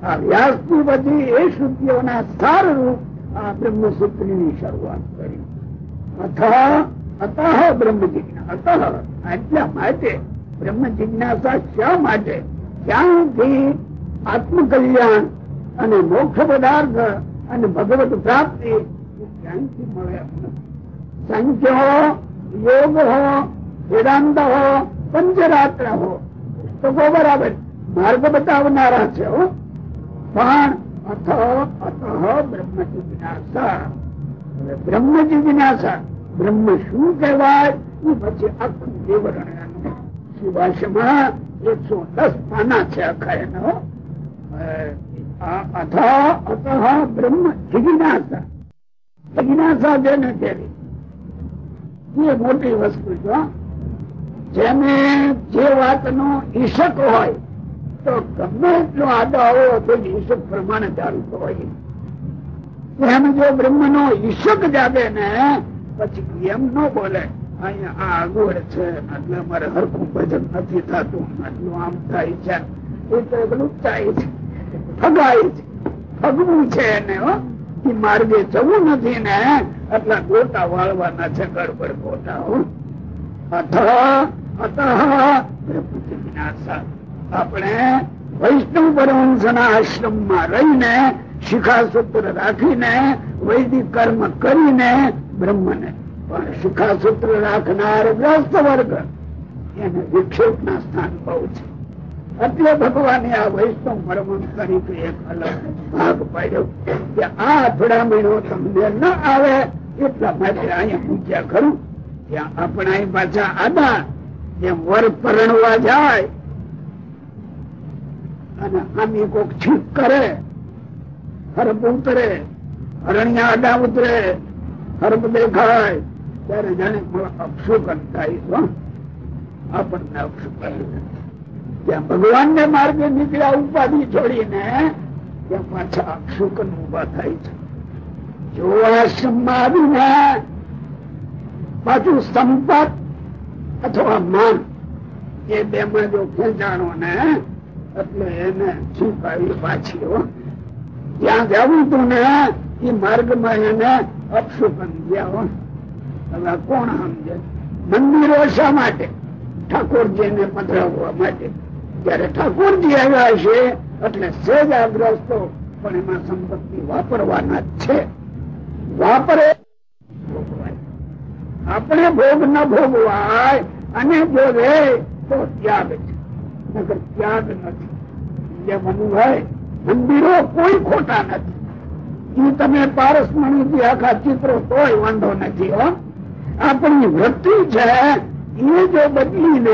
Speaker 3: આ વ્યાસની બધી એ શ્રુતિઓના સારરૂપ આ બ્રહ્મસૂત્રની શરૂઆત કરી. અથ બ્રહ્મ એટલા માટે બ્રહ્મ જિજ્ઞાસા શા માટે? ક્યાંથી આત્મકલ્યાણ અને મોક્ષ પદાર્થ અને ભગવત પ્રાપ્તિ ક્યાંથી મળે સંખ્ય હો યોગ હો વેદાંત હો પંચરાત્ર હો પુસ્તકો બરાબર. માર્ગ બતાવનારા છે, હો. પણ અથ અથ બ્રહ્મ વિનાશા. બ્રહ્મજી બ્રહ્મ બ્રહ્મ શું કહેવાય? એ પછી આખું વિવરણ સુભાષમાં એકસો દસ પાના છે આખા એનો અથ અથ બ્રહ્મ જિજ્ઞાસા જિજ્ઞાસા જેને કહેવી. એ મોટી વસ્તુ છે જેને જે વાતનો ઈશક હોય, તો ગમે એટલો આદો તો ઈશક પ્રમાણે જાણતો હોય. એમ જો બ્રહ્મ નો ઈશક જાગે ને, પછી એમ ન બોલે, અહીંયા આ આગળ છે, એટલે અમારે હરખું ભજન નથી થતું, આટલું આમ થાય છે. એ તો એટલું લુપ્તાય છે. ફગાય છે. ફગવું છે એને એ માર્ગે જવું નથી ને, એટલા ગોટા વાળવાના છે ગડબડ ગોટા હો. અથ આપણે વૈષ્ણવ પરમહંસના આશ્રમમાં રહીને શિખાસૂત્ર રાખીને વૈદિક કર્મ કરીને બ્રહ્મને પણ શિખાસૂત્ર રાખનાર ગ્રસ્ત વર્ગ એને વિક્ષેપ ના સ્થાન છે. એટલે ભગવાને આ વૈષ્ણવ પરમહંસ તરીકે એક અલગ ભાગ પાડ્યો કે આ અથડામણો તમને ન આવે એટલા માટે અહીંયા પૂજ્યા ખરું ત્યાં આપણે પાછા આદા પરણવા જાય અને આમી કોક છીક કરે, હરપ ઉતરે હરણ્યા આડા ઉતરે, હરપ દેખાય, ત્યારે જાણે અક્ષુકન આપણને અપશુક ત્યાં ભગવાન ને માર્ગે નીકળ્યા ઉપાધિ છોડીને ત્યાં પાછા અપશુકન ઊભા થાય છે. જો આશ્રમમાં આવીને પાછું સંપત અથવા માન. એ બે માં જો ખેંચાણો ને, એટલે એને છુપાવી પાછી ત્યાં જવું તું ને, એ માર્ગમાં એને અપશુકન ગયા હવે કોણ સમજે? મંદિરો શા માટે? ઠાકોરજી ને પધરાવવા માટે. જયારે ઠાકોરજી આવ્યા છે એટલે સેજાગ્રસ્તો, પણ એમાં સંપત્તિ વાપરવાના છે. વાપરે. આપણે ભોગ ન ભોગવાય. અને રે તો ત્યાગ છે. નગર ત્યાગ નથી. જે મનુભાઈ મંદિરો કોઈ ખોટા નથી. એ તમે પારસમણી થી આખા ચિત્રો તોય વાંધો નથી આપણી વૃત્તિ છે એ જો બદલીને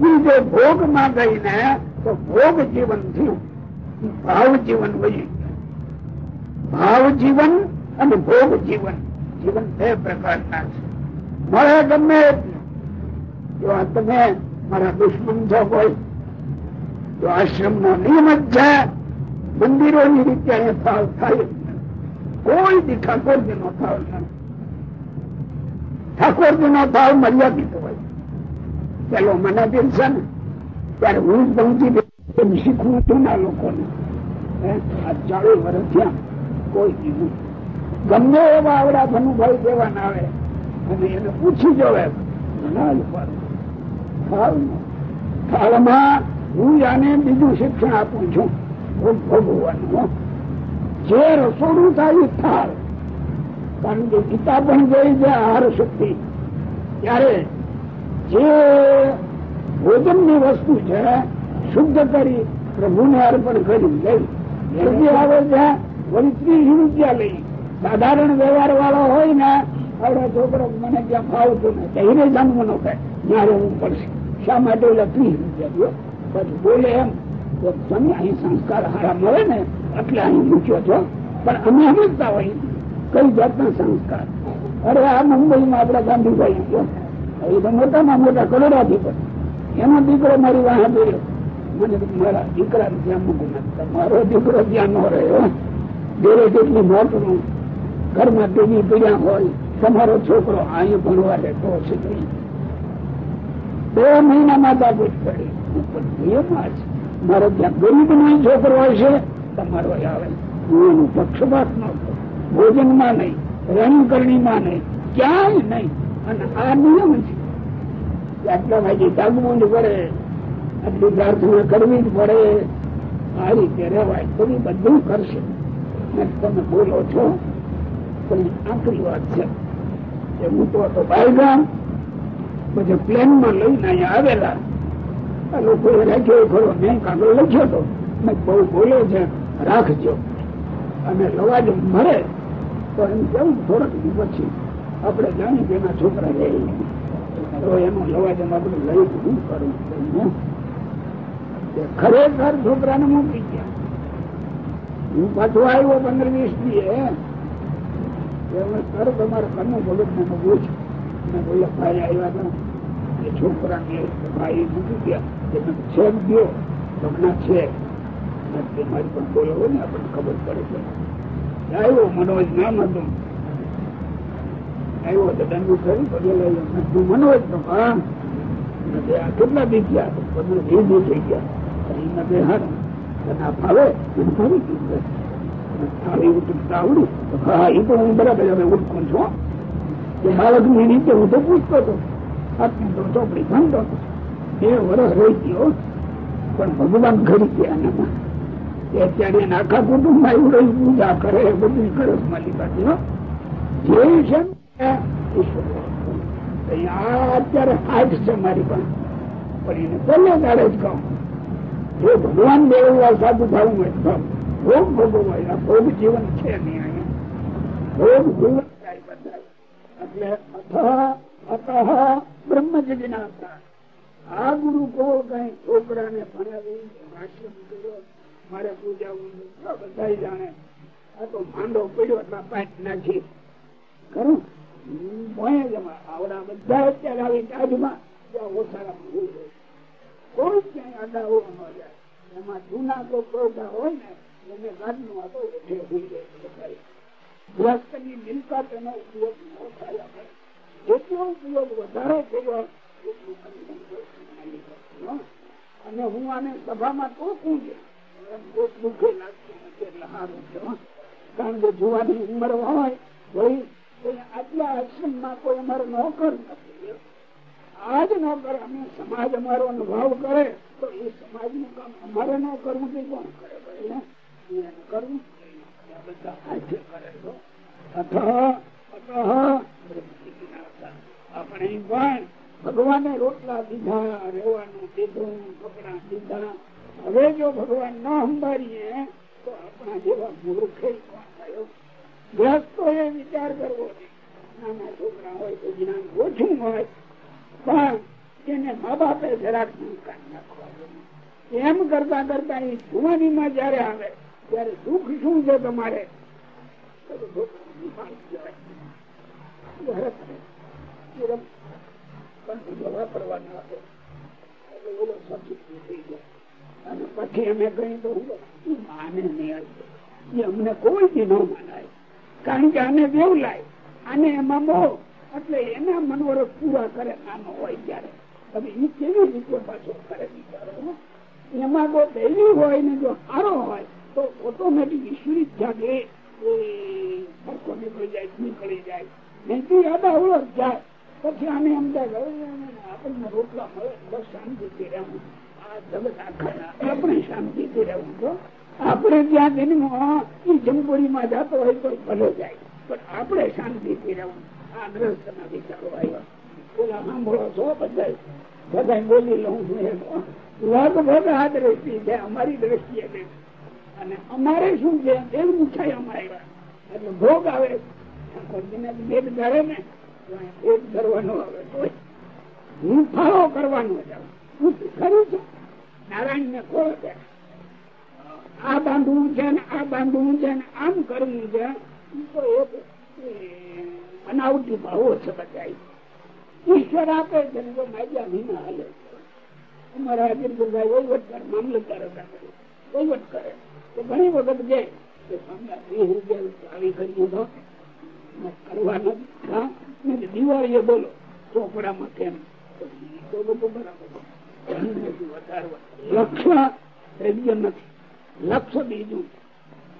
Speaker 3: એ જો ભોગમાં ગઈને, તો ભોગ જીવન થયું ભાવ જીવન વહી ભાવ જીવન અને ભોગ જીવન. જીવન બે પ્રકારના છે. મળે ગમે. જો તમે મારા દુશ્મન છો કોઈ તો આશ્રમ નો નિયમ જ છે મંદિરો ની રીતે અહીંયા થાવ થાય. કોઈ દી ઠાકોરજી નો થાવ નહીં ઠાકોરજી નો ભાવ મર્યાદિત હોય પેલો મને છે ને, ત્યારે હું પહોંચી શીખવું હતું ના લોકોને આ ચાલુ વર્ષ થયા, કોઈ કીધું ગમે એવા આવડા ધનુભાઈ દેવાના આવે પૂછી જોવે. થાળમાં હું આને બીજું શિક્ષણ આપું છું. ભોગ ભોગવવાનું જે રસોડું થાય થાળ. કારણ કે ગીતા પણ ગઈ છે, આહાર શક્તિ. ત્યારે જે ભોજનની વસ્તુ છે, શુદ્ધ કરી પ્રભુને અર્પણ કરી, લઈ. પછી આવે છે વળી રૂપિયા લઈ. સાધારણ વ્યવહાર વાળો હોય ને આવડો છોકરો મને ત્યાં ફાવતું ને એને જન્મ નો મારે હું પડશે. શા માટે ઓલા પછી બોલે એમ, તો તમે અહીં સંસ્કાર હારા મળે ને, એટલે અહીં મૂક્યો છો. પણ અમે સમજતા હોય કઈ જાતના સંસ્કાર? અરે, આ મુંબઈમાં આપડા ગાંધીભાઈ ગયો એ તો મોટામાં મોટા કરોડાધિપતિ. એનો દીકરો મારી વાહ જોયો. મને મારા દીકરાને ત્યાં મૂકું. નથી મારો દીકરો ત્યાં ન રહ્યો ઘેરે જેટલી મોટું ઘરમાં ટીવી પીડ્યા હોય તમારો છોકરો અહીં ભણવા રહેતો હશે બે મહિના માથાકૂટ પડી. પણ છે મારો ત્યાં ગરીબ નો છોકરો હશે, તમારો આવે. હું એનું પક્ષપાત ન ભોજનમાં નહીં રણકરણીમાં નહીં, ક્યાંય નહીં. અને આ નિયમ છે. આટલા વાગે જાગવું જ પડે. આટલી પ્રાર્થના કરવી જ પડે. આ રીતે રહેવાય તો બધું કરશે. તમે બોલો છો, પણ આખરી વાત છે. કે હું તો હતો બાયગામ પછી પ્લેનમાં લઈને અહીંયા આવેલા. આ લોકો રાખ્યો ખરો, મેં કાગળ લખ્યો હતો. બહુ બોલો છે, રાખજો. અને લવાજ મરે. તો એમ કેવું થોડાક પછી આપણે જાણી કે એના છોકરા રહે તો એનો લવાજ આપણે લઈ શું કરું ખરેખર છોકરાને મૂકી ગયા. હું પાછો આવ્યો પંદર વીસ દીએ એમાં સર, તમારે ભગત ને મગવું છે. મેં બોલ્યા ભાઈ, આવ્યા હતા. એ છોકરાને ભાઈ મૂકી ગયા. કે મેં છે ગયો. લગ્ન છે. મારી પણ બોલો ને આપણને ખબર પડે છે. આવ્યો, મનોજ નામ હતું. આવ્યો, તો દંડુ કરી પગે તું મનોજ નો હા કેટલા દી ગયા પંદર, વીસ થઈ ગયા. એમને બે હાર તને આ ફાવે એને ફરી કીધું થાળી ઉઠતા રીતે હું તો પૂછતો હતો. આપની તો ચોપડી ભણતો હતો. બે વર્ષ રહી ગયો પણ ભગવાન ઘડી ગયા એનામાં અત્યારે એના આખા કુટુંબમાં એવું રહી પૂજા કરે બધું કરે મારી પાસે જે છે અત્યારે હાથ છે મારી પાસે. પણ એને પહેલા દાડે જ કહું? જો ભગવાન દેવવા સાધુ થવું હોય ભોગ ભોગવાય ભોગ જીવન છે નહીં અહીંયા. ભોગ જીવન બધા. એટલે અથ અત બ્રહ્મ જિજ્ઞાસા આ ગુરુ કહો કઈ, છોકરાને ભણાવી મારે પૂજા બધા જાણે. આ તો માંડો પડ્યો એટલા પાંચ નાખી. ખરું? આવડા બધા અત્યારે આવી તાજમાં ત્યાં હોય. કોઈ ક્યાંય આડા હોવા એમાં જૂના કોઈ પ્રોગા હોય ને અને હું આને સભામાં ટોકું છે. કારણ કે જોવાની ઉંમર હોય વળી આટલા આશ્રમમાં કોઈ અમારો નોકર નથી. આજ નોકર અમે સમાજ અમારો અનુભવ કરે, તો એ સમાજનું કામ અમારે ન કરવું તે કોણ કરે ભાઈ આપણે પણ ભગવાને રોટલા દીધા, રહેવાનું દીધું કપડા દીધા. હવે જો ભગવાન ન સંભાળીએ, તો આપણા જેવા મૂર્ખે વિચાર કરવો નાના છોકરા હોય તો જ્ઞાન ઓછું હોય, પણ તેને મા બાપે જરાક સંસ્કાર નાખવા એમ કરતા કરતા એ જુવાનીમાં જયારે આવે ત્યારે દુઃખ શું છે તમારે? ન માનાય. કારણ કે આને બેવલાય આને એમાં બહુ. એટલે એના મનોરથ પૂરા કરે નાનો હોય ત્યારે. તમે એ કેવી રીતે પાછો કરે વિચારો? એમાં જો દૈવી હોય ને જો સારો હોય તો ઓટોમેટિક ઈશ્વરી જાગે. નીકળી જાય નીકળી જાય. જાય. પછી આને એમ થાય આપણને રોટલા મળે બસ શાંતિથી રહેવું. આપણે શાંતિથી રહેવું તો આપણે ત્યાં જન્મ એ જંગોળીમાં જતો હોય તો ભલે જાય, પણ આપણે શાંતિથી રહેવું. આ ગ્રસ્તના વિચારો આવ્યા. પેલા સાંભળો છો બધા બધા બોલી લઉં છું. લગભગ આ દ્રષ્ટિ છે, અમારી દ્રષ્ટિએ નહીં. અને અમારે શું છે? એ મૂછાયામાં આવ્યા એટલે ભોગ આવે. ભેદ ધરે ને ભેદ ધરવાનો આવે. હું ફાળો કરવાનો કરું છું? નારાયણ ને ખોળ આ બાંધવું છે ને, આ બાંધવું છે ને, આમ કરવું છે. તો બનાવટી ભાવો છે બધા ઈશ્વર આપે છે ને, તો માગ્યા વિના હાલે. અમારા વહીવટ કરે મામલતદાર હતા. વહીવટ કરે. ઘણી વખત જાય. હા? દિવાળીએ બોલો બીજું.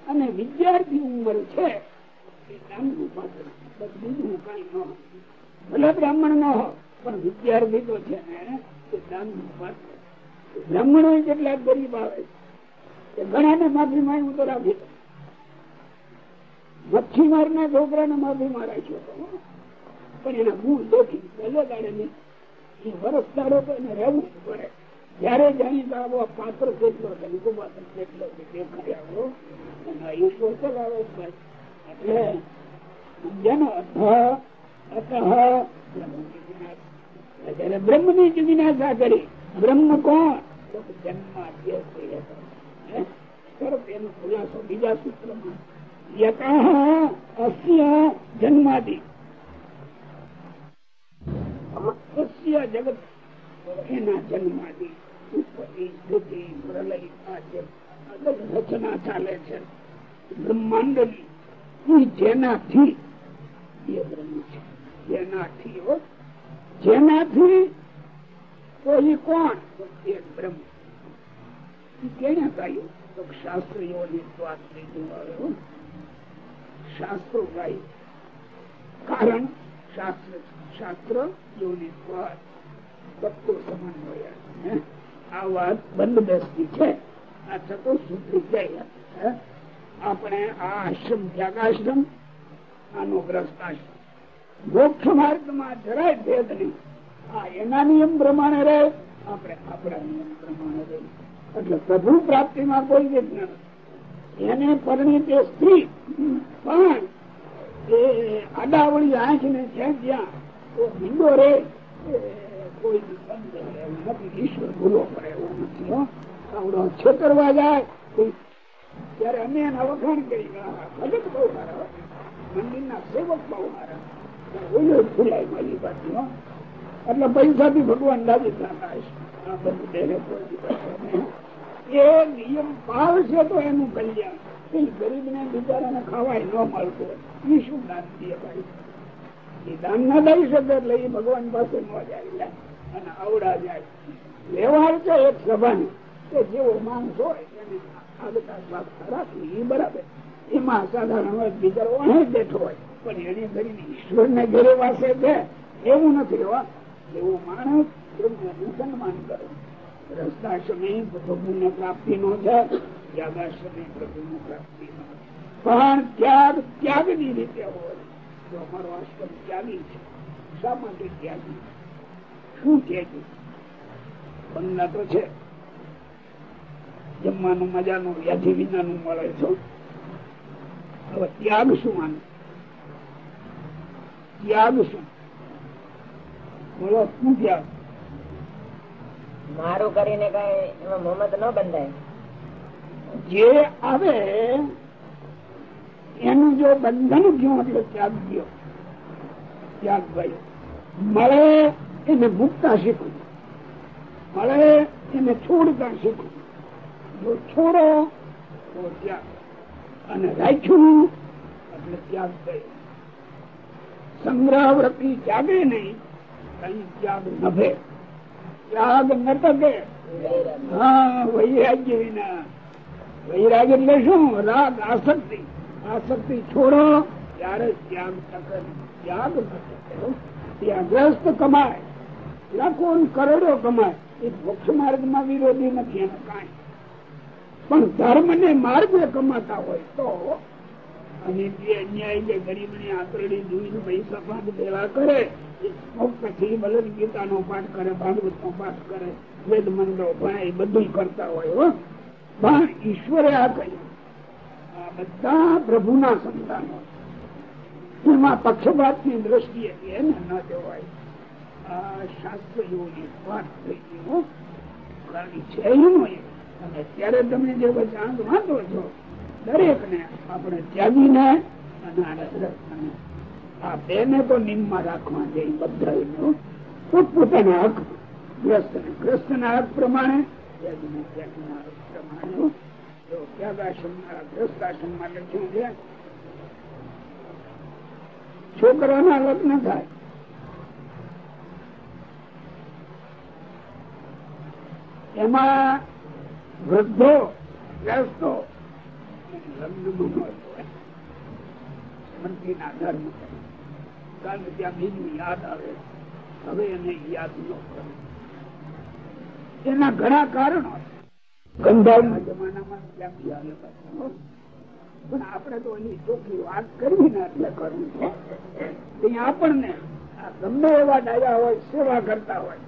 Speaker 3: અને વિદ્યાર્થી ઉંમર છે બીજું કઈ ભલે બ્રાહ્મણ ન હોય, પણ વિદ્યાર્થી તો છે ને પાત્ર. કેટલાક ગરીબ આવે છે. ઘણાને માફી માંગ હું તો રાખી મચ્છી મારના છોકરાને માફી મારા છો પણ એના ગુણ દેખી ભલે દાડે નહીં એ વરસ દાડો તો એને રહેવું જ પડે. જયારે જાણી તો આવો પાત્ર કેટલો છે દેખાય આવો અને ઈશ્વર ચલાવે એટલે સમજ્યાનો અથ અતઃ બ્રહ્મની જિજ્ઞાસા કરી બ્રહ્મ કોણ? તો અસ્ય જન્માદિ જગત એના જન્માદિ ઉત્પત્તિ સ્થિતિ પ્રલય રચના ચાલે છે બ્રહ્માંડની જેનાથી એ છે જેનાથી જેનાથી કોઈ કોણ? એક બ્રહ્મ. આ વાત બંધ બેસતી છે આ થતો છે જાય આપણે આ આશ્રમ ત્યાગાશ્રમ આનો ગ્રસ્ત આશ્રમ મોક્ષ માર્ગમાં જરાય ભેદ નહીં આ એના નિયમ પ્રમાણે રહે આપણે આપણા નિયમ પ્રમાણે રહે એટલે પ્રભુ પ્રાપ્તિમાં કોઈ વિઘ્ન એને પરિણીતે સ્ત્રી, પણ એ અડાવળી આંખ ને છે જ્યાં તો હિંદો રે કોઈ ઈશ્વર ભૂલો પડે એવું નથી ત્યારે અમે એના વખાણ કરી મંદિરના સેવક બહુ મારા. ઓલો મારી બાજુ એટલે ભગવાન દેહે કોઈ દિવસ નહીં. એ નિયમ પાળશે તો એનું કલ્યાણ. ગરીબ ને બિચારાને ખાવાય ન મળતું. ઈ શું દાન એ ના દઈ શકે એટલે એ ભગવાન પાસે ન જાય. અને આવડા જાય. વ્યવહાર છે એક સભાની. કે જેવો માણસ હોય એને એ બરાબર. એમાં સાધારણ હોય બિચારો બેઠો હોય. પણ એને કરીને ઈશ્વર ને ઘરે વાસે છે. એવું નથી હો એવો માણસ સન્માન કરે. રસ્તાશ્રમી પ્રભુને પ્રાપ્તિ નો છે ત્યાગાશ્રમી પ્રભુની પ્રાપ્તિ નો પણ ત્યાગ ત્યાગની રીતે હોય. તો અમારો આશ્રમ ત્યાગી છે, શા માટે ત્યાગી? શું ત્યાગી? બંગલા તો છે. જમવાનું મજાનું, વ્યાધિ વિનાનું મળે છે. હવે ત્યાગ શું આનું ત્યાગ શું? બોલો શું ત્યાગ
Speaker 2: મારું કરીને કઈ એમાં મોહમ્મદ ન બંધાય.
Speaker 3: જે આવે એનું જો બંધન ગયું એટલે ત્યાગ ગયો ત્યાગ ભાઈ મળે એને મુકતા શીખવું. મળે એને છોડતા શીખવું. જો છોડો તો ત્યાગ. અને રાખ્યું એટલે ત્યાગ ગયો સંગ્રહ વૃત્તિ ત્યાગે નહીં. નભે ત્યાગ ન હા, વૈરાગ્ય વિના. વૈરાગ એટલે શું? રાગ, આસક્તિ. આસક્તિ છોડો, ત્યારે ત્યાગ ત્યાગ ત્યાગસ્ત કમાય. લાખો કરોડો કમાય. એ મોક્ષ માર્ગમાં વિરોધી નથી, એનો કાંઈ. પણ ધર્મ ને માર્ગે કમાતા હોય તો અને જે અન્યાય જે ગરીબને આંતરડી જોઈને પૈસા પાઠ દેવા કરે પછી બલદ ગીતા નો પાઠ કરે ભાગવત નો પાઠ કરે વેદ મંત્રો ભણે એ બધું કરતા હોય, હો. પણ ઈશ્વરે આ કહ્યું આ બધા પ્રભુના સંતાનો. એમાં પક્ષપાતની દ્રષ્ટિએ એને ન જોવાય. આ શાસ્ત્ર યોગી વાત થઈ ગઈ, હો. કારણ છે અને અત્યારે તમે જે બધા વાંધો છો દરેક ને આપણે ત્યાગીને અને આને ગ્રસ્તને આ બેને તો નિમમાં રાખવા જોઈએ બધા પોતપોતાના હક. ગ્રસ્ત ને ગ્રસ્ત ના હક પ્રમાણે હક પ્રમાણે. છે છોકરાના લગ્ન થાય. એમાં વૃદ્ધો, ગ્રસ્તો એને ઘણા કારણો પણ આપણે તો એની ચોખ્ખી વાત કરવી ને એટલે કરવું છે. ત્યાં આપણને ગમે એવા ડાયા હોય, સેવા કરતા હોય,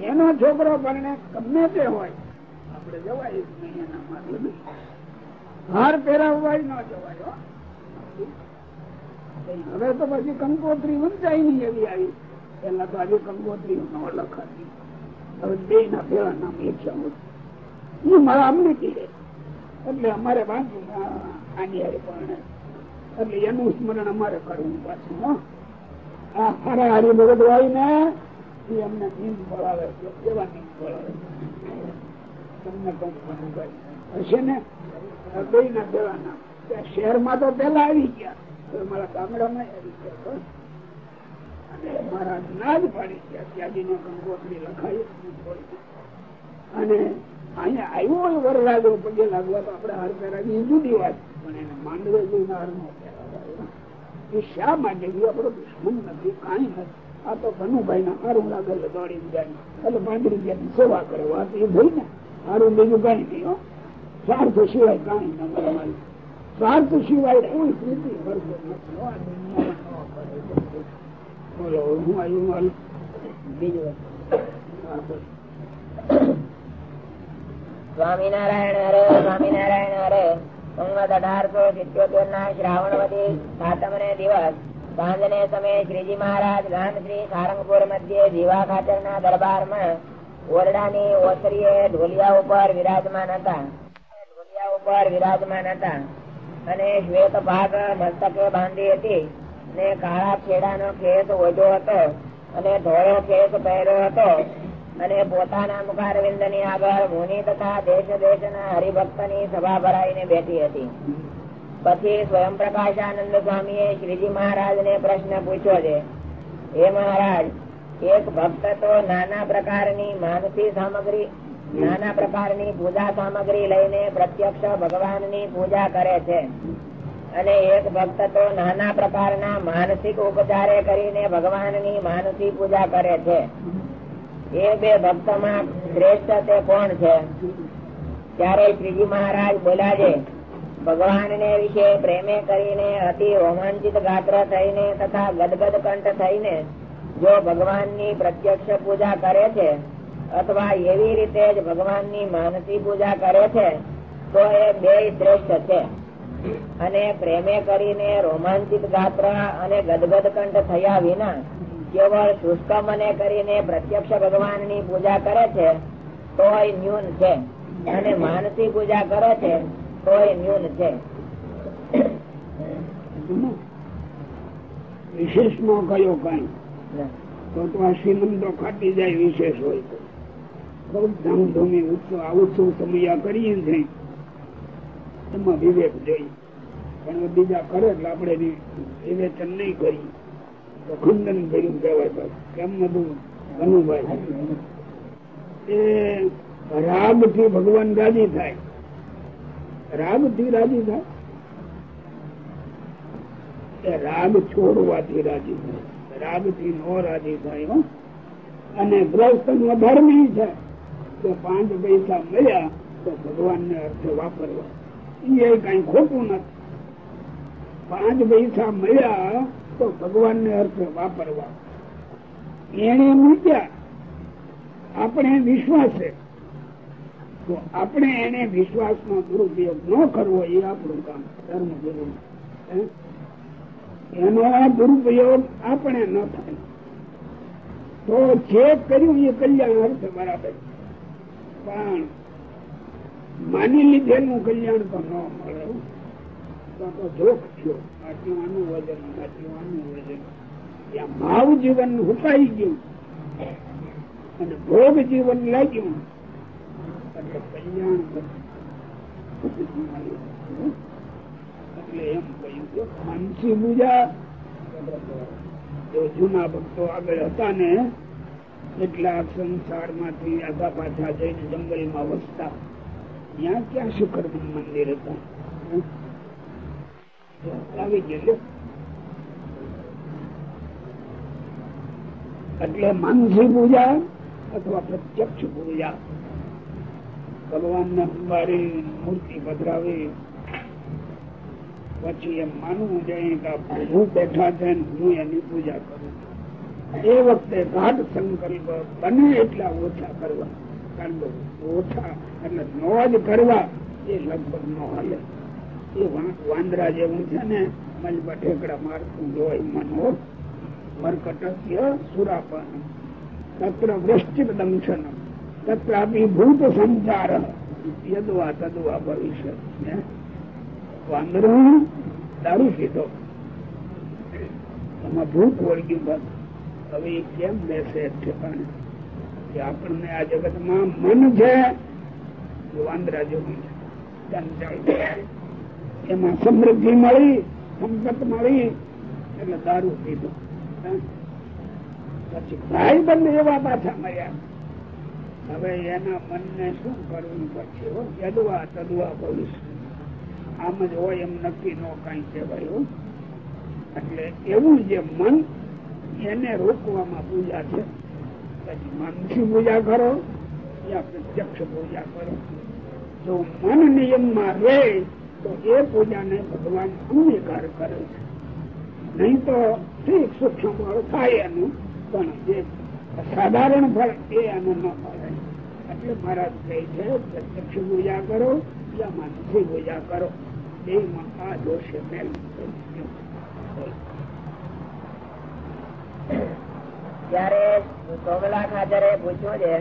Speaker 3: એનો છોકરો પણ ગમે તે હોય, આપણે જવાય નહીં એના માટે. હાર પહેરાવવા ન જવાય હવે તો પછી કંકોત્રી વંચાય નહીં એવી આવી. પેલા તો આજે કંકોત્રી ન લખાતી હવે બે ના પેલા નામ એક હું મારા અમને કીધે. એટલે અમારે વાંચું આની હારે પણ. એટલે એનું સ્મરણ અમારે કરવું પાછું. આ હારા હારી ભગત હોય ને એ અમને નીંદ ભળાવે છે કેવા નીંદ બોલાવે તમને કઈ હશે ને? ત્યાં શહેરમાં તો પેલા આવી ગયા. મારા ગામડામાં આવી ગયા મારા ના પાડી ગયા. ત્યાગી નો કંકોત્રી લખાય. અને અહીંયા આવ્યો વરરાજો પગે લાગવા તો આપડે હાર પહેરાવી જુદી વાત. પણ એને માંડવે જોઈને હાર નો એ શા માટે? ગયું આપડો દુશ્મન નથી, કાંઈ નથી. આ તો ભનુભાઈ ના હારું લાગે દોડી જાય. એટલે પાંત્રી ગયા સેવા કરે વાત એ ભાઈ ને હારું બીજું કઈ નહીં સ્વાર્થ સિવાય કાંઈ સ્વાર્થ સિવાય કોઈ કરે. બોલો હું આવ્યું હાલ બીજું
Speaker 2: સ્વામિનારાયણ હરે સ્વામિનારાયણ હરે. સંવત અઢારસો સિત્યોતેર ના શ્રાવણવતી સાતમ ને દિવસ. સાંજને સમયે શ્રીજી મહારાજ ગામ શ્રી સારંગપુર મધ્યે જીવા ખાતર ના દરબારમાં ઓરડાની ઓસરીએ ઢોલિયા ઉપર વિરાજમાન હતા. ઉપર વિરાજમાન હતા. અને શ્વેત ભાગ મસ્તકે બાંધી હતી. ને કાળા છેડાનો ખેસ ઓઢો હતો. અને ધોળો ખેસ પહેર્યો હતો. અને પોતાના મુખારવિંદની આગળ મુનિ તથા દેશ દેશ ના હરિભક્તની સભા ભરાઈને બેઠી હતી. પછી સ્વયં પ્રકાશાનંદ સ્વામી શ્રીજી મહારાજ ને પ્રશ્ન પૂછ્યો છે, હે મહારાજ, એક ભક્ત તો નાના પ્રકારની માનસી સામગ્રી નાના પ્રકારની પૂજા સામગ્રી લઈને પ્રત્યક્ષ ભગવાનની પૂજા કરે છે. અને એક ભક્ત તો નાના પ્રકારના માનસિક ઉપચારે કરીને ભગવાનની માનસી પૂજા કરે છે. એ બે ભક્તમાં શ્રેષ્ઠ તે કોણ છે? ત્યારે શ્રીજી મહારાજ બોલ્યા છે ભગવાન ને વિશે પ્રેમે કરીને અતિ રોમાંચિત ગાત્ર થઈને તથા ગદગદ કંઠ થઈને જો ભગવાનની પ્રત્યક્ષ પૂજા કરે છે અથવા એવી રીતે જ ભગવાનની માનસી પૂજા કરે છે તો એ બે શ્રેષ્ઠ છે. અને પ્રેમે કરીને રોમાંચિત ગાત્ર અને ગદગદ કંઠ થયા વિના કેવળ શુષ્ક મને કરીને પ્રત્યક્ષ ભગવાનની પૂજા કરે છે તો એ ન્યૂન છે. અને માનસી પૂજા કરે છે તો એ ન્યૂન છે.
Speaker 3: વિશેષ નો કયો કઈ. તો તો આ શ્રીમંતો ખાટી જાય વિશેષ હોય તો. બહુ ધામધૂમી ઉત્સવ સમયા કરીએ પણ બીજા કરે એટલે આપણે વિવેચન નહીં કરીએ. કેમ બધું? એ રાગથી ભગવાન રાજી થાય. રાગથી રાજી થાય? રાગ છોડવાથી રાજી થાય. રાગથી નો રાજી થાય અને ગ્રસ્ત ધર્મ છે. કે પાંચ પૈસા મળ્યા તો ભગવાન ને અર્થે વાપરવા. એ કઈ ખોટું નથી. પાંચ પૈસા મળ્યા તો ભગવાન ને અર્થે વાપરવા. એને મૂક્યા. આપણે વિશ્વાસ. તો આપણે એને વિશ્વાસ નો દુરુપયોગ ન કરવો એ આપણું કામ. ધર્મ ગુરુ એનો દુરુપયોગ આપણે ન થાય. તો જે કર્યું એ કલ્યાણ અર્થ બરાબર પણ માની લીધેલું કલ્યાણ તો ન મળે તો થયો. આટલું આનું વજન, આટલું આનું વજન. ત્યાં જીવન હુકાઈ ગયું. અને ભોગ જીવન લાગ્યું. એટલે કલ્યાણ એટલે એમ કહ્યું કે માનસી જો જૂના ભક્તો આગળ હતા ને કેટલાક સંસારમાંથી આગા પાછા જઈને જંગલમાં વસતા. ત્યાં ક્યાં શુકર મંદિર હતા? આવી ગયેલું. એટલે માનસી પૂજા અથવા પ્રત્યક્ષ પૂજા. ભગવાન ને અંબારી મૂર્તિ પધરાવી. પછી એમ માનવું જોઈએ કે પ્રભુ બેઠા છે હું એની પૂજા કરું એ વખતે ગાઢ સંકલ્પ બને એટલા ઓછા કરવા. ઓછા એટલે નો જ કરવા, એ લગભગ નો હાલે. એ વાંદરા જેવું છે ને મજબા ઠેકડા મારતું જોઈ મનો મરકટસ્ય સુરાપન. તત્ર વૃશ્ચિક દંશન તત્ર ભૂત સંચાર. યદવા તદવા ભવિષ્ય. વાંદરો દારૂ પીધો. એમાં ભૂત વળગ્યું બસ હવે કેમ બેસે કે આપણને આ જગતમાં મન છે વાંદરા જેવું છે. એમાં સમૃદ્ધિ મળી સંપત મળી, એટલે દારૂ પીધો. પછી ભાઈ બંધ એવા પાછા મળ્યા. હવે એના મનને શું કરવું પછી યદવા તદવા ભવિષ્ય આમ જ હોય એમ નક્કી નો કઈ કહેવાય એટલે એવું જે મન એને રોકવામાં પૂજા છે. પછી મનથી પૂજા કરો યા પ્રત્યક્ષ પૂજા કરો. જો મન નિયમમાં રહે, તો એ પૂજાને ભગવાન અંગીકાર કરે છે. નહીં તો ઠીક સૂક્ષ્મ ફળ થાય એનું, પણ જે સાધારણ ફળ એ આને ન મળે. એટલે મહારાજ કહે છે પ્રત્યક્ષ પૂજા કરો યા માનસી પૂજા કરો. બે આ દોષે મેલ.
Speaker 2: ત્યારે કોમલા ખાચરે પૂછ્યું છે,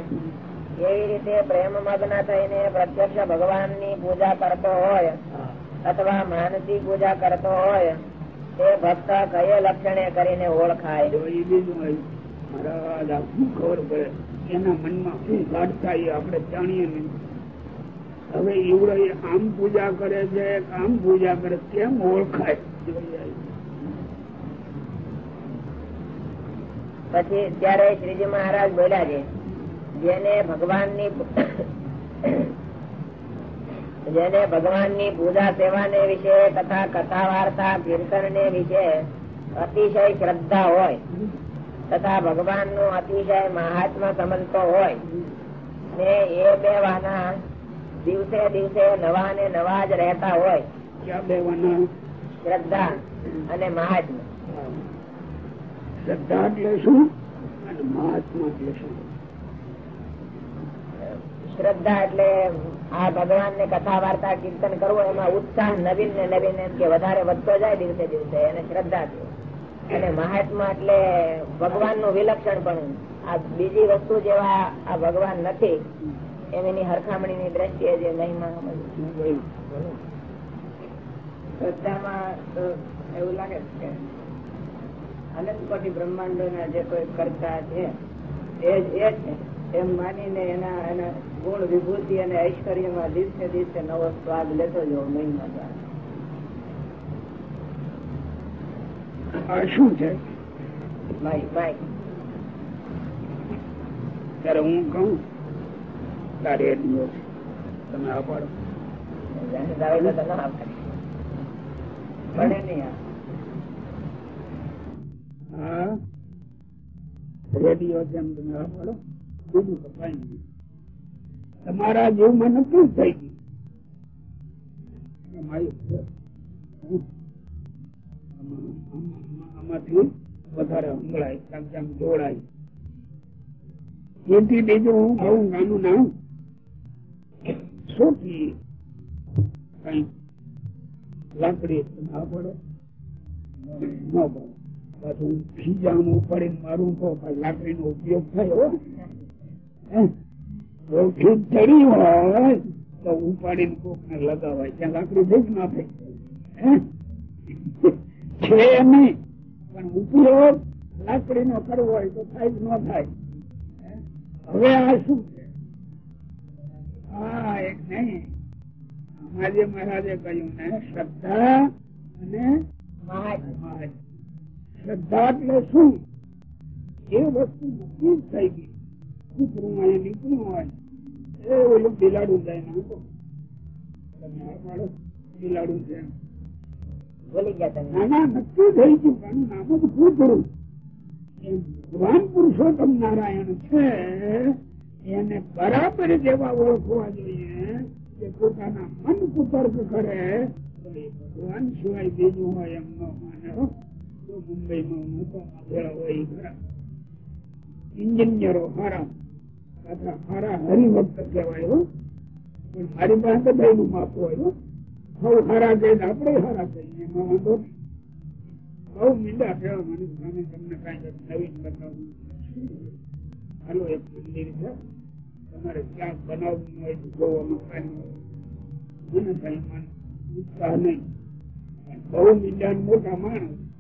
Speaker 2: કેવી રીતે પ્રેમ મગ્ન થઈને પ્રત્યક્ષ ભગવાનની પૂજા કરતો હોય અથવા માનસી પૂજા કરતો હોય, તે ભક્ત કયે લક્ષણે કરીને ઓળખાય?
Speaker 3: એના મનમાં શું કાઢતા એ જાણીએ નહીં. હવે એવડો આમ પૂજા કરે છે આમ પૂજા કરે કેમ ઓળખાય?
Speaker 2: પછી ત્યારે શ્રીજી મહારાજ બોલ્યા છે જેને ભગવાન જેને ભગવાનની પૂજા સેવા ને વિશે તથા કથા વાર્તા કીર્તન ને વિશે અતિશય શ્રદ્ધા હોય તથા ભગવાનનું અતિશય મહાત્મા સમજતો હોય ને એ બે વાના દિવસે દિવસે નવા ને નવા જ રહેતા હોય. શ્રદ્ધા અને મહાત્મા.
Speaker 3: શ્રદ્ધા એટલે શું અને મહાત્મા એટલે શું
Speaker 2: શ્રદ્ધા એટલે આ ભગવાન ને કથા વાર્તા કીર્તન કરવો એમાં ઉત્સાહ નવીન ને નવીન એમ કે વધારે વધતો જાય દિવસે દિવસે એને શ્રદ્ધા છે. અને મહાત્મા એટલે ભગવાનનું વિલક્ષણ પણ આ બીજી વસ્તુ જેવા આ ભગવાન નથી એમ એની હરખામણી ની દ્રષ્ટિએ જે મહિમા. શ્રદ્ધામાં એવું લાગે છે અનંત કોટી બ્રહ્માંડો ના જે કોઈ કરતા છે એ જ એ છે. એમ માનીને એના એના ગુણ વિભૂતિ અને ઐશ્વર્યમાં દિવસે દિવસે નવો સ્વાદ લેતો જવો મહિમા દ્વારા.
Speaker 3: શું છે?
Speaker 2: ભાઈ ભાઈ
Speaker 3: ત્યારે હું કહું તારે એટલું છે. તમે આ પાડો.
Speaker 2: પડે નહીં
Speaker 3: રેડિયો જેમ તમે નહીં તમારા જીવમાં નક્કી થઈ ગયું. વધારે હંગળાય જેમ જોડાય એથી બીજું હું કહું નાનું નામ સોટી કઈ લાકડી ના પડે ન પડે પાછું ખીજાનું ઉપાડીને મારું તો લાકડી નો ઉપયોગ થયો ચડી હોય તો ઉપાડીને કોક ને લગાવાય. ત્યાં લાકડી થઈ ના થઈ છે નહીં. પણ ઉપયોગ લાકડી નો કરવો હોય તો થાય જ ન થાય. હવે આ શું છે? હા એક નહીં. અમારે મહારાજે કહ્યું ને, શ્રદ્ધા અને મહાજ શ્રદ્ધા એટલે શું? એ વસ્તુ નક્કી જ થઈ ગઈ. કૂતરું હોય નીકળું હોય એ ઓલું બિલાડું જાય ના તો બિલાડું છે એમ.
Speaker 2: ભૂલી ગયા તમે.
Speaker 3: ના ના નક્કી થઈ ગયું. આનું નામ જ કૂતરું ભગવાન પુરુષોત્તમ નારાયણ છે એને બરાબર જેવા ઓળખવા જોઈએ કે પોતાના મન કુતર્ક કરે. તો એ ભગવાન સિવાય બીજું હોય એમ ન માને. તો મુંબઈમાં હું તો હોય એન્જિનિયરો હારા. પાછા હારા હરિભક્ત કહેવાય પણ મારી પાસે બધા નું માપ હોય બહુ હારા કહે આપણે હારા કહીએ, એમાં વાંધો બહુ મીંડા કહેવા મને સામે તમને કાંઈ નવીન બતાવું હાલો, એક મંદિર છે. તમારે ક્યાંક બનાવવું હોય તો જોવામાં કાંઈ મને કઈ મન ઉત્સાહ નહીં. બહુ મીંડા મોટા માણસ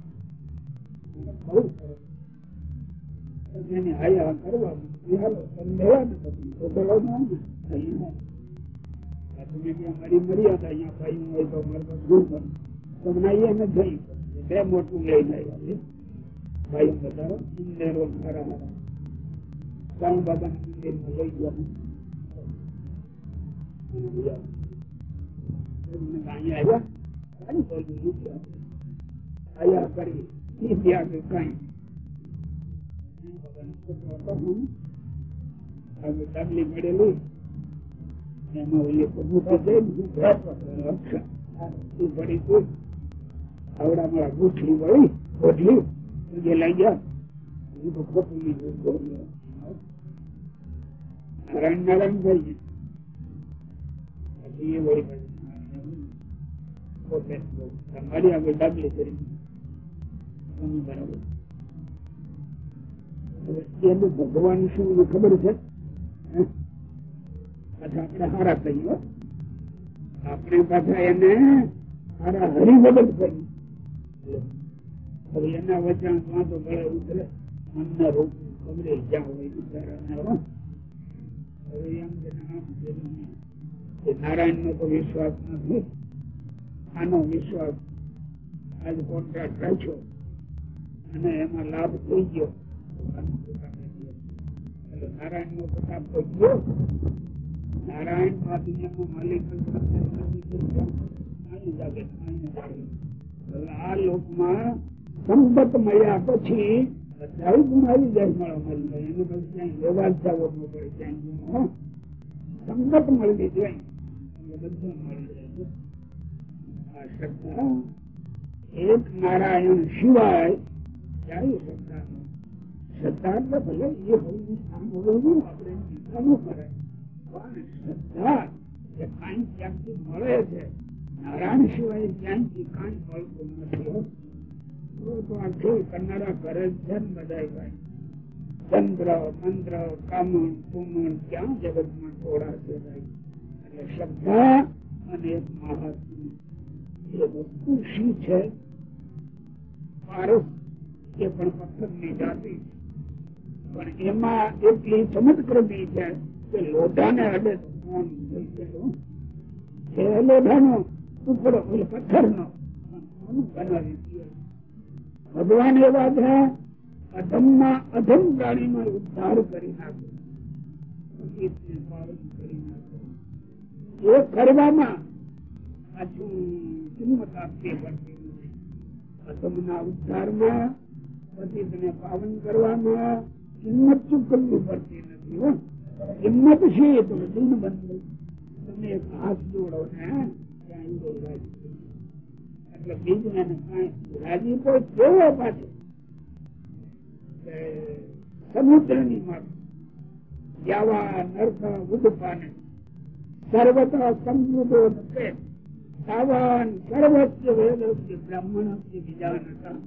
Speaker 3: એની બે મોટું લઈને આવ્યા કરી એ એમાં આવડા મારા ગુઠલી વળી ઓઢલી જે લઈ ગયા વળી આગળ ડાબલી કરી ભગવાન શું ખબર છે? આપણે હારા કહીએ આપણે પાછા એને હારા હરિભગત કહીએ હવે એના વચન વાંધો ગળે ઉતરે. મનના રોગ ખબરે જ્યાં હોય કે નારાયણ નો. તો વિશ્વાસ નથી. આનો વિશ્વાસ આજ કોન્ટ્રાક્ટ રાખ્યો. અને એમાં લાભ થઈ ગયો. નારાયણ નો પ્રતાપ નારાયણમાં આ લોકમાં સંપત મળ્યા પછી બધા ગુણ આવી જાય મળો મળી જાય એને પછી ક્યાંય મળી જાય નારાયણ સિવાય ચંદ્ર, મંત્ર, કામણ કુમણ ક્યાં જગતમાં ટોળા છે એટલે શ્રદ્ધા અને એક મહાત્મા. એ વસ્તુ શું છે? પારસ એ પણ પથ્થરની જાતિ. પણ એમાં એટલી ચમત્કૃતિ છે કે લોઢાને અડે ભગવાન એવા છે, અધમમાં અધમ પ્રાણીનો ઉદ્ધાર કરી નાખે. સંગીતને કરી નાખે. એ કરવામાં પાછું કિંમત આપવી પડતી અધમના ઉદ્ધારમાં પછી તેને પાવન કરવામાં કિંમત ચૂકવવી પડતી નથી, હો. કિંમત છે તો દિન બંધ તમે એક હાથ જોડો ને એટલે બીજને એને રાજી તો કેવો પાછો? સમુદ્રની ઉદપાને સર્વતા સમૃદ્ધો નકે તાવાન સર્વસ્ય બ્રાહ્મણ બીજા વિજાનતા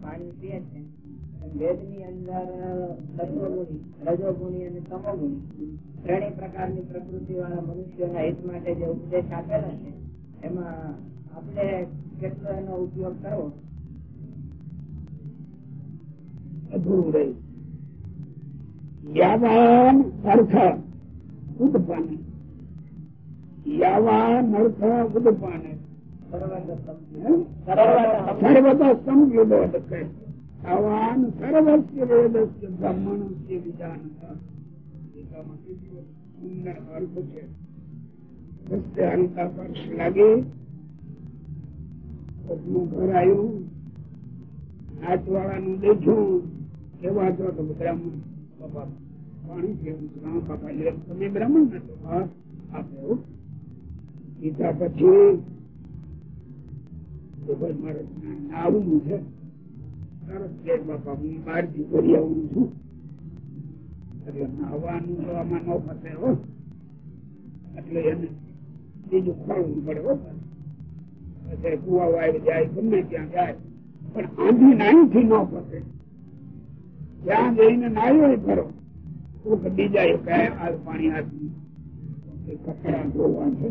Speaker 2: પાણી પીએ છે વેદની અંદર સત્વગુણી રજોગુણી અને તમોગુણી ત્રણેય પ્રકારની પ્રકૃતિ વાળા મનુષ્યોના હિત માટે જે ઉપદેશ આપેલા છે એમાં આપણે કેટલો એનો ઉપયોગ કરવો?
Speaker 3: અધૂરું રહ્યું યાવાન અર્થ ઉદપાને. યાવાન અર્થ ઉદપાને. લાગે. કોકનું ઘર આવ્યું હાથવાળાનું દેખ્યું. છો તો બ્રાહ્મણ બાપા પાણી પીવું એટલે નાવાનું તો ન ફસે, હો. એટલે એને બીજું ખોલવું પડે, હો. કુવા આવી જાય, ગમે ત્યાં જાય, પણ આંધી નાની થી ન ફસે. ત્યાં જઈને નાયો ખરો બીજા એ કહે આ પાણી આપી કપડા ધોવા છે.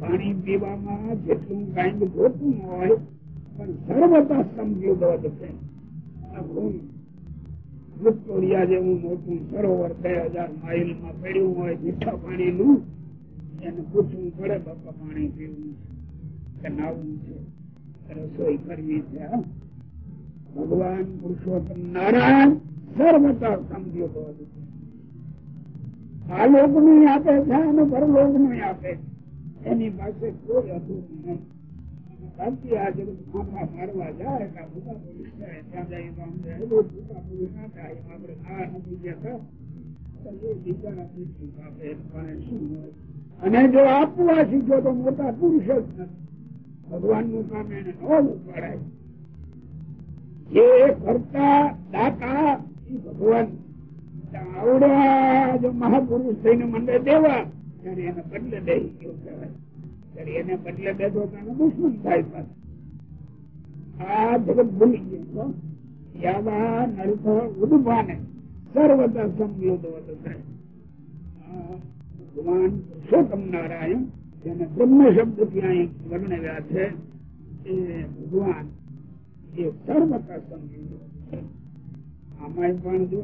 Speaker 3: પાણી પીવામાં જેટલું કાંઈક જોતું હોય, પણ સર્વતા સમજ્યું છે. વિક્ટોરિયા જેવું મોટું સરોવર બે હજાર માઇલમાં પડ્યું હોય, મીઠા પાણી નું એને પૂછવું પડે, બાપા, પાણી પીવું કે નાવું છે? રસોઈ કરવી છે ભગવાન પુરુષોત્તમ નારાયણ સર્વતા સમજ્યો તો આ લોકનું આપે છે અને પરલોકનું આપે છે. એની પાસે કોઈ અધૂરું નહીં બાકી આ મારવા જાય કે પુરુષ આપણે આ નથી ગયા તો એ આપે પણ શું હોય? અને જો આપવા શીખ્યો તો મોટા પુરુષ જ નથી. ભગવાનનું કામ એને ન પડાય જે કરતા દાતા એ ભગવાન. આવડા જો મહાપુરુષ થઈને મને દેવા, ત્યારે એને બદલે દે એવું કહેવાય. ત્યારે એને બદલે દે તો દુશ્મન થાય. આ જગત ભૂલી ગયો યાદા નરક ઉદભાને સર્વતા થાય. આ ભગવાન પુરુષોત્તમ નારાયણ? જેને બ્રહ્મ શબ્દ ત્યાં વર્ણવ્યા છે, એ ભગવાન એ સર્વતા સમજી આમાં પણ જો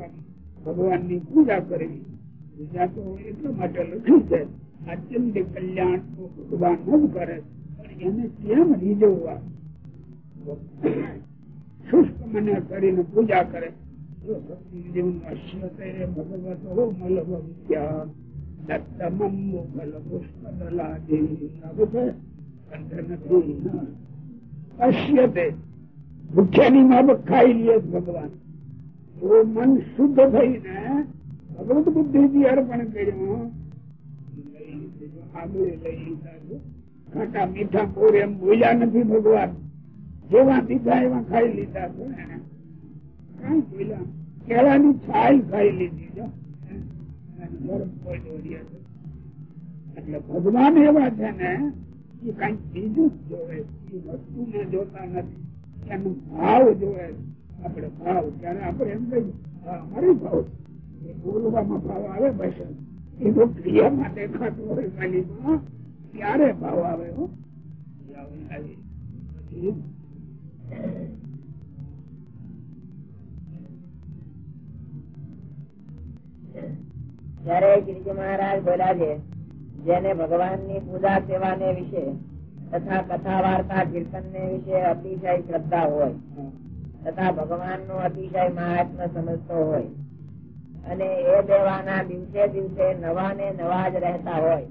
Speaker 3: ભગવાનની પૂજા કરવી, પૂજા તો એટલા માટે લખ્યું છે અત્યંત કલ્યાણ તો ભગવાન જ કરે, પણ એને કેમ રીઝવવા શુષ્ક મને કરીને પૂજા કરે. જો સત્યજીવન અશ્યતે ભગવત હો મલભ વિદ્યા ભૂખ્યાની માફક ખાઈ લે ભગવાન. તો મન શુદ્ધ થઈને ભગવત બુદ્ધિ થી અર્પણ કર્યું આગળ લઈ ખાટા મીઠા પોર એમ બોલ્યા નથી ભગવાન જેવા દીધા એવા ખાઈ લીધા છે કઈ બોલ્યા કેળાની છાલ ખાઈ લીધી એટલે ભગવાન એવા છે ને, એ કઈ બીજું જ જોવે એ વસ્તુ ને જોતા નથી. એનો ભાવ જોવે આપણે ભાવ ત્યારે આપણે એમ કહીએ અમારી ભાવ એ બોલવામાં ભાવ આવે ભાષા એ તો ક્રિયામાં દેખાતું હોય ત્યારે ભાવ આવે હો.
Speaker 2: ત્યારે શ્રીજી મહારાજ બોલ્યા છે જેને ભગવાનની પૂજા સેવા ને વિશે તથા કથા વાર્તા કીર્તન ને વિશે અતિશય શ્રદ્ધા હોય તથા ભગવાનનું અતિશય મહાત્મ સમજતો હોય અને એ દેવાના દિવસે દિવસે નવા ને નવા જ રહેતા હોય.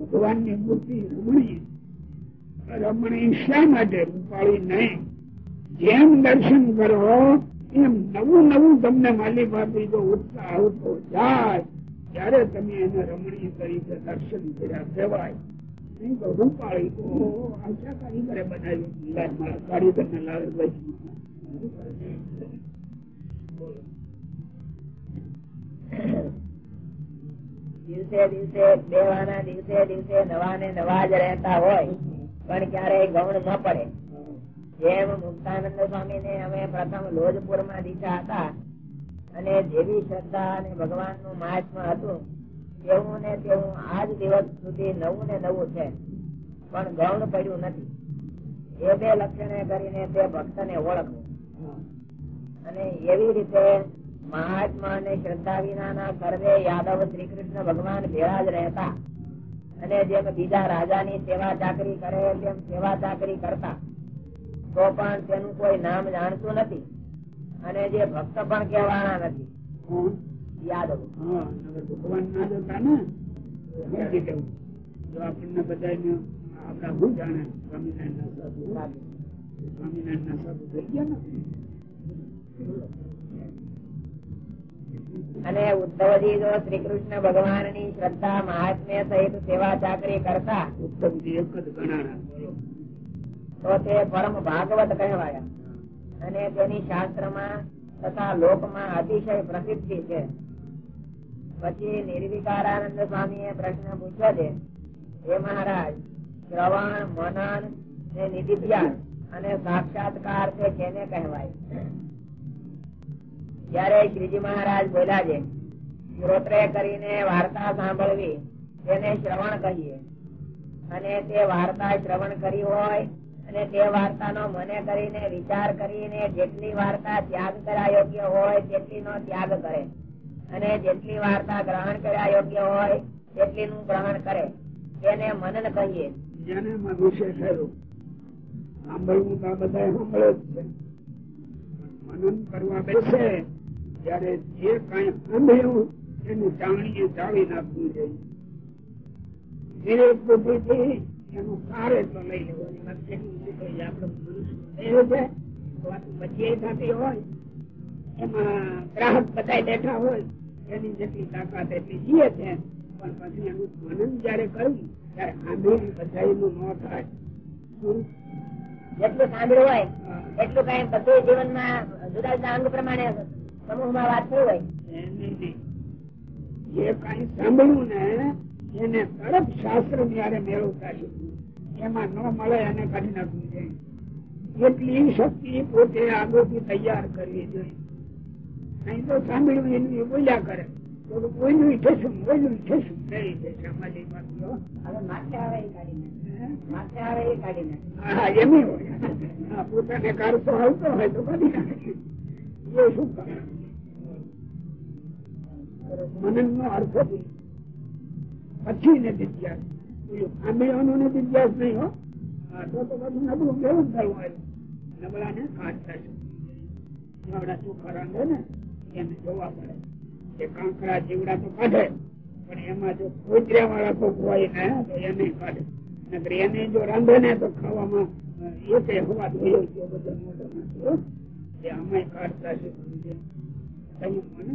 Speaker 3: ભગવાનની મૂર્તિ રમણી રમણી શા માટે રૂપાળી નહીં? જેમ દર્શન કરો, એમ નવું નવું તમને માલિક આપી જો ઉત્સાહ આવતો જાય, ત્યારે તમે એને રમણીય તરીકે દર્શન કર્યા કહેવાય.
Speaker 2: દિવસે દિવસે દેવાના દિવસે દિવસે નવા ને નવા જ રહેતા હોય, પણ ક્યારેય ગૌણ ન પડે. જેમ મુક્તાનંદ સ્વામી ને અમે પ્રથમ લોજપુરમાં દીધા હતા. અને જેવી શ્રદ્ધા અને ભગવાનનું મહાત્મા હતું, તેવું ને તેવું આજ દિવસ સુધી નવું ને નવું છે. પણ ગૌણ પડ્યું નથી. એ બે લક્ષણે કરીને તે ભક્ત ને ઓળખવું. અને એવી રીતે મહાત્મા અને શ્રદ્ધા વિનાના સર્વે યાદવ શ્રી કૃષ્ણ ભગવાન ભેળા જ રહેતા. અને જેમ બીજા રાજાની સેવા ચાકરી કરે, તેમ સેવા ચાકરી કરતા. તો પણ તેનું કોઈ નામ જાણતું નથી. અને જે ભક્ત પણ કહેવાના નથી.
Speaker 3: ભગવાન ના જતા ને જો આપણને બધા આપડા હું જાણે સ્વામિનારાયણ ના સાધુ. સ્વામિનારાયણ ના સાધુ થઈ ગયા ને.
Speaker 2: અને ઉદ્ધવજી જો શ્રી કૃષ્ણ ભગવાનની શ્રદ્ધા મહાત્મ્ય સહિત સેવા ચાકરી કરતા
Speaker 3: ઉદ્ધવજી એક જ ગણાણા.
Speaker 2: તો તે પરમ ભાગવત કહેવાયા. અને તેની શાસ્ત્રમાં તથા લોકમાં અતિશય પ્રસિદ્ધિ છે. પછી નિર્વિકારાનંદ સ્વામી પ્રશ્ન પૂછ્યો છે, હે મહારાજ, શ્રવણ, મનન ને નિધિધ્યાન અને સાક્ષાત્કાર તે કેને કહેવાય? ત્યારે શ્રીજી મહારાજ બોલ્યા છે શ્રોત્રે કરીને વાર્તા સાંભળવી, તેને શ્રવણ કહીએ. અને તે વાર્તા શ્રવણ કરી હોય અને તે વાર્તાનો મને કરીને, વિચાર કરીને જેટલી વાર્તા ત્યાગ કર્યા યોગ્ય હોય તેટલી નો ત્યાગ કરે. અને જેટલી વાર્તા ગ્રહણ કર્યા યોગ્ય હોય તેટલી નું ગ્રહણ કરે. તેને મનન કહીએ.
Speaker 3: જેને એમાં થયું સાંભળવું તો બધા સાંભળે જ છે. મનન કરવા બેસે ત્યારે જે કઈ સાંભળ્યું એનું ચાણીએ ચાળી નાખવું જોઈએ. વિવેક બુદ્ધિથી એનું સારે લઈ લેવું. આપડે મનુષ્ય છે વાત બચી થતી હોય એમાં ગ્રાહક બધા બેઠા હોય એની જેટલી તાકાત એટલી જીએ છે પણ પછી એનું મનન જયારે કરવું ત્યારે આંધળી બધા ન થાય.
Speaker 2: જેટલું સાંભળ્યું હોય એટલું કઈ બધું જીવનમાં જુદા જુદા અંગ પ્રમાણે સમૂહમાં વાત થઈ હોય.
Speaker 3: જે કઈ સાંભળ્યું ને એને તરત શાસ્ત્ર જયારે મેળવતા શીખવું એમાં ન મળે એને કાઢી નાખવું જોઈએ. એટલી શક્તિ પોતે આગળથી તૈયાર કરવી જોઈએ. નહીં તો સાંભળ્યું એની બોલ્યા કરે. બોલ્યું થશું બોલ્યું થશું નહીં છે સામાજિક વાતો
Speaker 2: હવે માથે આવે એ કાઢી નાખે. માથે આવે એ કાઢી નાખે.
Speaker 3: હા એમ હોય. પોતાને કાઢતો આવતો હોય તો કાઢી નાખે. એ શું કરે? મનન નો અર્થ પછી ને દિત્યાસ આંબીઓનો ને દિત્યાસ નહીં હો. તો તો બધું કેવું થયું હોય. નબળા ને કાઢતા છે. નબળા ચોખા રાંધે ને, એને જોવા પડે એ કાંકરા જીવડા તો કાઢે, પણ એમાં જો ખોજરા વાળા કોક હોય ને, તો એને કાઢે. નકર એને જો રાંધે ને, તો ખાવામાં એ હવા ધોયો ગયો બધો મોટો નાખ્યો એ આમાં કાઢતા છે. તમે મને